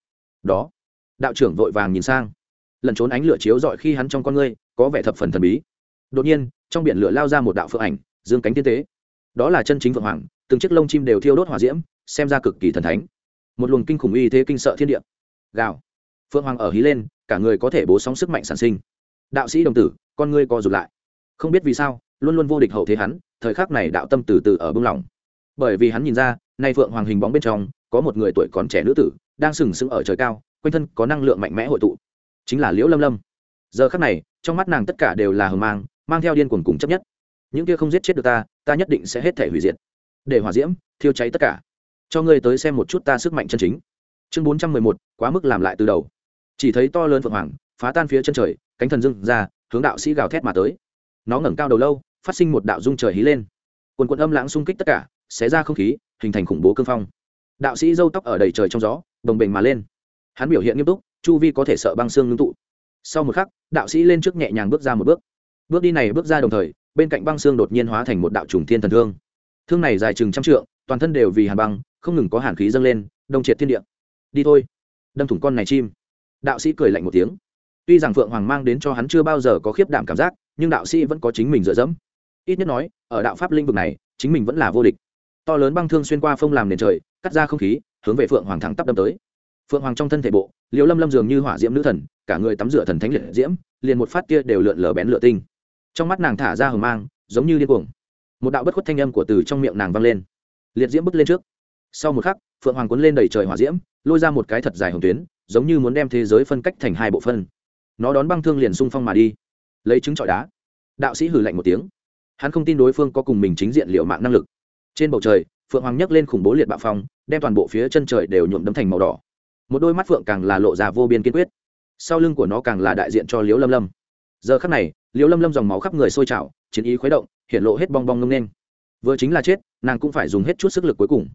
Đó, đạo trưởng vội vàng nhìn sang. Lần trốn ánh lửa chiếu rọi khi hắn trong con ngươi, có vẻ thập phần thần bí. Đột nhiên, trong biển lửa lao ra một đạo phượng ảnh, dương cánh tiên tế. Đó là chân chính phượng hoàng, từng chiếc lông chim đều thiêu đốt hỏa diễm, xem ra cực kỳ thần thánh. Một luồng kinh khủng uy thế kinh sợ thiên địa. Gào. Phượng hoàng ở hí lên, cả người có thể bố sóng sức mạnh sản sinh. Đạo sĩ đồng tử, con ngươi co rụt lại. Không biết vì sao, luôn luôn vô địch hậu thế hắn, thời khắc này đạo tâm từ từ ở bưng lỏng bởi vì hắn nhìn ra, nay phượng hoàng hình bóng bên trong, có một người tuổi còn trẻ nữ tử, đang sừng sững ở trời cao, quanh thân có năng lượng mạnh mẽ hội tụ. Chính là liễu lâm lâm. Giờ khắc này, trong mắt nàng tất cả đều là hờ mang mang theo điên cuồng cùng chấp nhất. Những kia không giết chết được ta ta nhất định sẽ hết thể hủy diệt. Để hỏa diễm thiêu cháy tất cả. Cho ngươi tới xem một chút ta sức mạnh chân chính. Chương bốn trăm mười một, quá mức làm lại từ đầu. Chỉ thấy to lớn phượng hoàng, phá tan phía chân trời, cánh thần dưng ra, hướng đạo sĩ gào thét mà tới. Nó ngẩng cao đầu lâu, phát sinh một đạo dung trời hí lên. Quần quần âm lãng xung kích tất cả xé ra không khí, hình thành khủng bố cương phong. Đạo sĩ dâu tóc ở đầy trời trong gió, bồng bềnh mà lên. Hắn biểu hiện nghiêm túc, chu vi có thể sợ băng xương ngưng tụ. Sau một khắc, đạo sĩ lên trước nhẹ nhàng bước ra một bước. Bước đi này bước ra đồng thời, bên cạnh băng xương đột nhiên hóa thành một đạo trùng thiên thần thương. Thương này dài chừng trăm trượng, toàn thân đều vì hàn băng, không ngừng có hàn khí dâng lên, đông triệt thiên địa. Đi thôi. Đâm thủng con này chim. Đạo sĩ cười lạnh một tiếng. Tuy rằng phượng hoàng mang đến cho hắn chưa bao giờ có khiếp đảm cảm giác, nhưng đạo sĩ vẫn có chính mình dựa dẫm. Ít nhất nói, ở đạo pháp linh vực này, chính mình vẫn là vô địch to lớn băng thương xuyên qua phông làm nền trời, cắt ra không khí, hướng về phượng hoàng thẳng tắp đâm tới. Phượng hoàng trong thân thể bộ liều lâm lâm dường như hỏa diễm nữ thần, cả người tắm rửa thần thánh liệt diễm, liền một phát kia đều lượn lờ bén lửa tinh. Trong mắt nàng thả ra hờ mang, giống như điên cuồng. Một đạo bất khuất thanh âm của từ trong miệng nàng vang lên. Liệt diễm bước lên trước. Sau một khắc, phượng hoàng cuốn lên đầy trời hỏa diễm, lôi ra một cái thật dài hồng tuyến, giống như muốn đem thế giới phân cách thành hai bộ phân. Nó đón băng thương liền xung phong mà đi. Lấy trứng trọi đá. Đạo sĩ hử lạnh một tiếng. Hắn không tin đối phương có cùng mình chính diện liệu mạng năng lực trên bầu trời, phượng hoàng nhấc lên khủng bố liệt bạo phong, đem toàn bộ phía chân trời đều nhuộm đấm thành màu đỏ. Một đôi mắt phượng càng là lộ ra vô biên kiên quyết. Sau lưng của nó càng là đại diện cho liễu lâm lâm. Giờ khắc này, liễu lâm lâm dòng máu khắp người sôi trào, chiến ý khuấy động, hiện lộ hết bong bong ngông nên vừa chính là chết, nàng cũng phải dùng hết chút sức lực cuối cùng.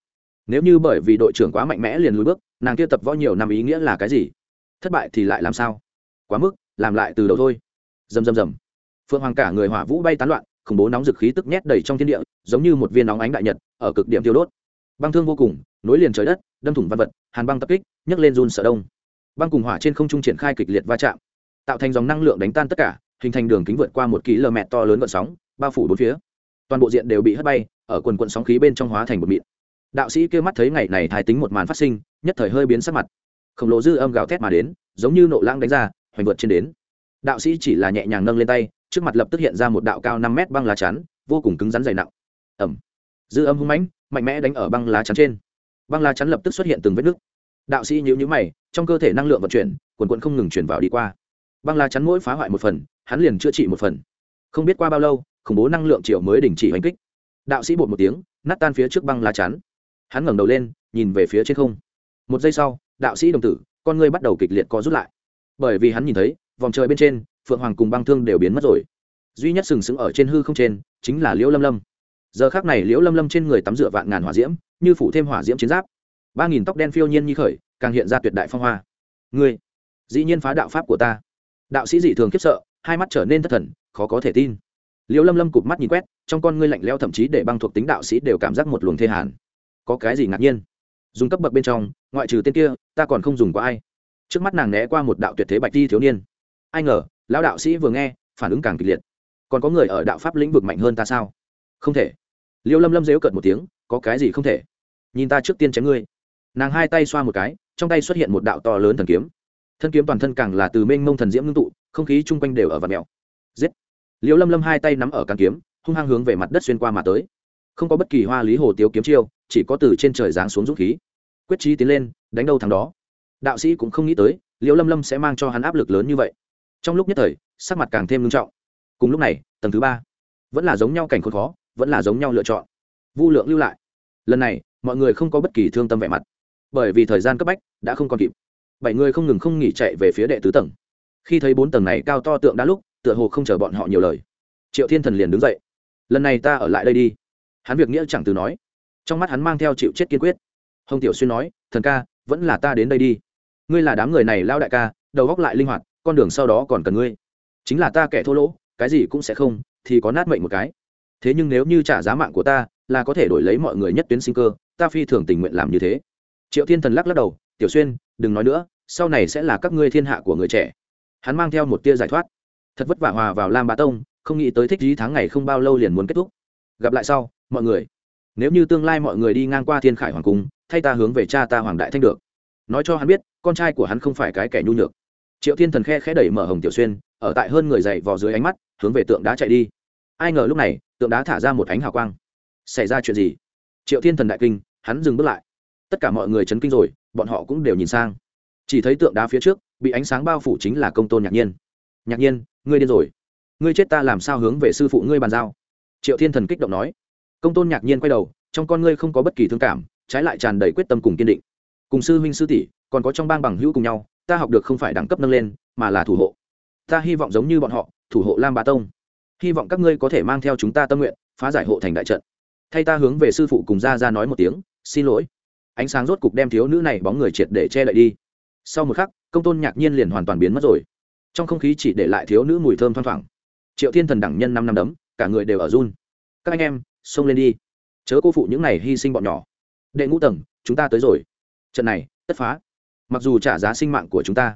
Nếu như bởi vì đội trưởng quá mạnh mẽ liền lùi bước, nàng kia tập võ nhiều năm ý nghĩa là cái gì? Thất bại thì lại làm sao? Quá mức, làm lại từ đầu thôi. Rầm rầm rầm. Phượng hoàng cả người hỏa vũ bay tán loạn khủng bố nóng dực khí tức nhét đầy trong thiên địa, giống như một viên nóng ánh đại nhật, ở cực điểm tiêu đốt. Băng thương vô cùng, nối liền trời đất, đâm thủng văn vật, hàn băng tập kích, nhấc lên run sợ đông. Băng cùng hỏa trên không trung triển khai kịch liệt va chạm, tạo thành dòng năng lượng đánh tan tất cả, hình thành đường kính vượt qua một km to lớn vận sóng, bao phủ bốn phía. Toàn bộ diện đều bị hất bay, ở quần quận sóng khí bên trong hóa thành một mịn. Đạo sĩ kêu mắt thấy ngày này thái tính một màn phát sinh, nhất thời hơi biến sắc mặt. Khổng lồ dư âm gào thét mà đến, giống như nộ lãng đánh ra, hoành vượt trên đến. Đạo sĩ chỉ là nhẹ nhàng nâng lên tay trước mặt lập tức hiện ra một đạo cao năm mét băng lá chắn, vô cùng cứng rắn dày nặng. Ẩm dư âm hung mãnh, mạnh mẽ đánh ở băng lá chắn trên. Băng lá chắn lập tức xuất hiện từng vết nứt. Đạo sĩ nhíu nhíu mày, trong cơ thể năng lượng vận chuyển quần quần không ngừng chuyển vào đi qua. Băng lá chắn mỗi phá hoại một phần, hắn liền chữa trị một phần. Không biết qua bao lâu, khủng bố năng lượng triệu mới đình chỉ hành kích. Đạo sĩ bột một tiếng, nát tan phía trước băng lá chắn. Hắn ngẩng đầu lên, nhìn về phía trên không. Một giây sau, đạo sĩ đồng tử, con ngươi bắt đầu kịch liệt co rút lại. Bởi vì hắn nhìn thấy, vòng trời bên trên phượng hoàng cùng băng thương đều biến mất rồi. Duy nhất sừng sững ở trên hư không trên, chính là liễu lâm lâm. Giờ khác này liễu lâm lâm trên người tắm rửa vạn ngàn hỏa diễm, như phủ thêm hỏa diễm chiến giáp. Ba nghìn tóc đen phiêu nhiên như khởi, càng hiện ra tuyệt đại phong hoa. Ngươi, dĩ nhiên phá đạo pháp của ta. Đạo sĩ dị thường khiếp sợ, hai mắt trở nên thất thần, khó có thể tin. Liễu lâm lâm cụp mắt nhìn quét, trong con ngươi lạnh leo thậm chí để băng thuộc tính đạo sĩ đều cảm giác một luồng thê hàn. Có cái gì ngạc nhiên? Dùng cấp bậc bên trong, ngoại trừ tên kia, ta còn không dùng có ai. Trước mắt nàng né qua một đạo tuyệt thế bạch thi thiếu niên. Ai ngờ lão đạo sĩ vừa nghe, phản ứng càng kịch liệt. Còn có người ở đạo pháp lĩnh vực mạnh hơn ta sao? Không thể. Liêu lâm lâm dếu cợt một tiếng, có cái gì không thể? Nhìn ta trước tiên chém ngươi. Nàng hai tay xoa một cái, trong tay xuất hiện một đạo to lớn thần kiếm. Thân kiếm toàn thân càng là từ mênh mông thần diễm ngưng tụ, không khí chung quanh đều ở vật mèo. Giết. Liêu lâm lâm hai tay nắm ở càng kiếm, hung hăng hướng về mặt đất xuyên qua mà tới. Không có bất kỳ hoa lý hồ tiếu kiếm chiêu, chỉ có từ trên trời giáng xuống dũng khí. Quyết trí tiến lên, đánh đâu thằng đó. Đạo sĩ cũng không nghĩ tới, Liêu lâm lâm sẽ mang cho hắn áp lực lớn như vậy trong lúc nhất thời, sắc mặt càng thêm nghiêm trọng. Cùng lúc này, tầng thứ ba vẫn là giống nhau cảnh khốn khó, vẫn là giống nhau lựa chọn. Vu lượng lưu lại. Lần này, mọi người không có bất kỳ thương tâm vẻ mặt. Bởi vì thời gian cấp bách đã không còn kịp. Bảy người không ngừng không nghỉ chạy về phía đệ tứ tầng. Khi thấy bốn tầng này cao to tượng đã lúc, tựa hồ không chờ bọn họ nhiều lời. Triệu thiên thần liền đứng dậy. Lần này ta ở lại đây đi. Hắn việc nghĩa chẳng từ nói. Trong mắt hắn mang theo chịu chết kiên quyết. Hồng tiểu xuyên nói, thần ca, vẫn là ta đến đây đi. Ngươi là đám người này lao đại ca, đầu góc lại linh hoạt con đường sau đó còn cần ngươi. Chính là ta kẻ thô lỗ, cái gì cũng sẽ không, thì có nát mệnh một cái. Thế nhưng nếu như trả giá mạng của ta, là có thể đổi lấy mọi người nhất tuyến sinh cơ, ta phi thường tình nguyện làm như thế. Triệu thiên thần lắc lắc đầu, tiểu xuyên, đừng nói nữa, sau này sẽ là các ngươi thiên hạ của người trẻ. Hắn mang theo một tia giải thoát. Thật vất vả hòa vào lam bá tông, không nghĩ tới thích lý tháng ngày không bao lâu liền muốn kết thúc. Gặp lại sau, mọi người. Nếu như tương lai mọi người đi ngang qua thiên khải hoàng cung, thay ta hướng về cha ta hoàng đại thanh được. Nói cho hắn biết, con trai của hắn không phải cái kẻ nhu nhược triệu thiên thần khe khẽ đẩy mở hồng tiểu xuyên, ở tại hơn người dậy vò dưới ánh mắt, hướng về tượng đá chạy đi. Ai ngờ lúc này, tượng đá thả ra một ánh hào quang. Xảy ra chuyện gì? Triệu thiên thần đại kinh, hắn dừng bước lại. Tất cả mọi người chấn kinh rồi, bọn họ cũng đều nhìn sang. Chỉ thấy tượng đá phía trước, bị ánh sáng bao phủ chính là công tôn nhạc nhiên. Nhạc nhiên, ngươi điên rồi. Ngươi chết ta làm sao hướng về sư phụ ngươi bàn giao? Triệu thiên thần kích động nói. Công tôn nhạc nhiên quay đầu, trong con ngươi không có bất kỳ thương cảm, trái lại tràn đầy quyết tâm cùng kiên định. Cùng sư huynh sư tỷ, còn có trong bang bằng hữu cùng nhau ta học được không phải đẳng cấp nâng lên, mà là thủ hộ. Ta hy vọng giống như bọn họ, thủ hộ lam Ba tông. Hy vọng các ngươi có thể mang theo chúng ta tâm nguyện, phá giải hộ thành đại trận. Thay ta hướng về sư phụ cùng ra ra nói một tiếng, xin lỗi. Ánh sáng rốt cục đem thiếu nữ này bóng người triệt để che lại đi. Sau một khắc, công tôn nhạc nhiên liền hoàn toàn biến mất rồi. Trong không khí chỉ để lại thiếu nữ mùi thơm thoang thoảng. Triệu thiên thần đẳng nhân năm năm đấm, cả người đều ở run. Các anh em, xông lên đi. Chớ cô phụ những này hy sinh bọn nhỏ. Đệ ngũ tầng, chúng ta tới rồi. Trận này, tất phá mặc dù trả giá sinh mạng của chúng ta,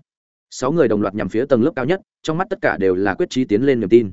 sáu người đồng loạt nhằm phía tầng lớp cao nhất, trong mắt tất cả đều là quyết trí tiến lên niềm tin.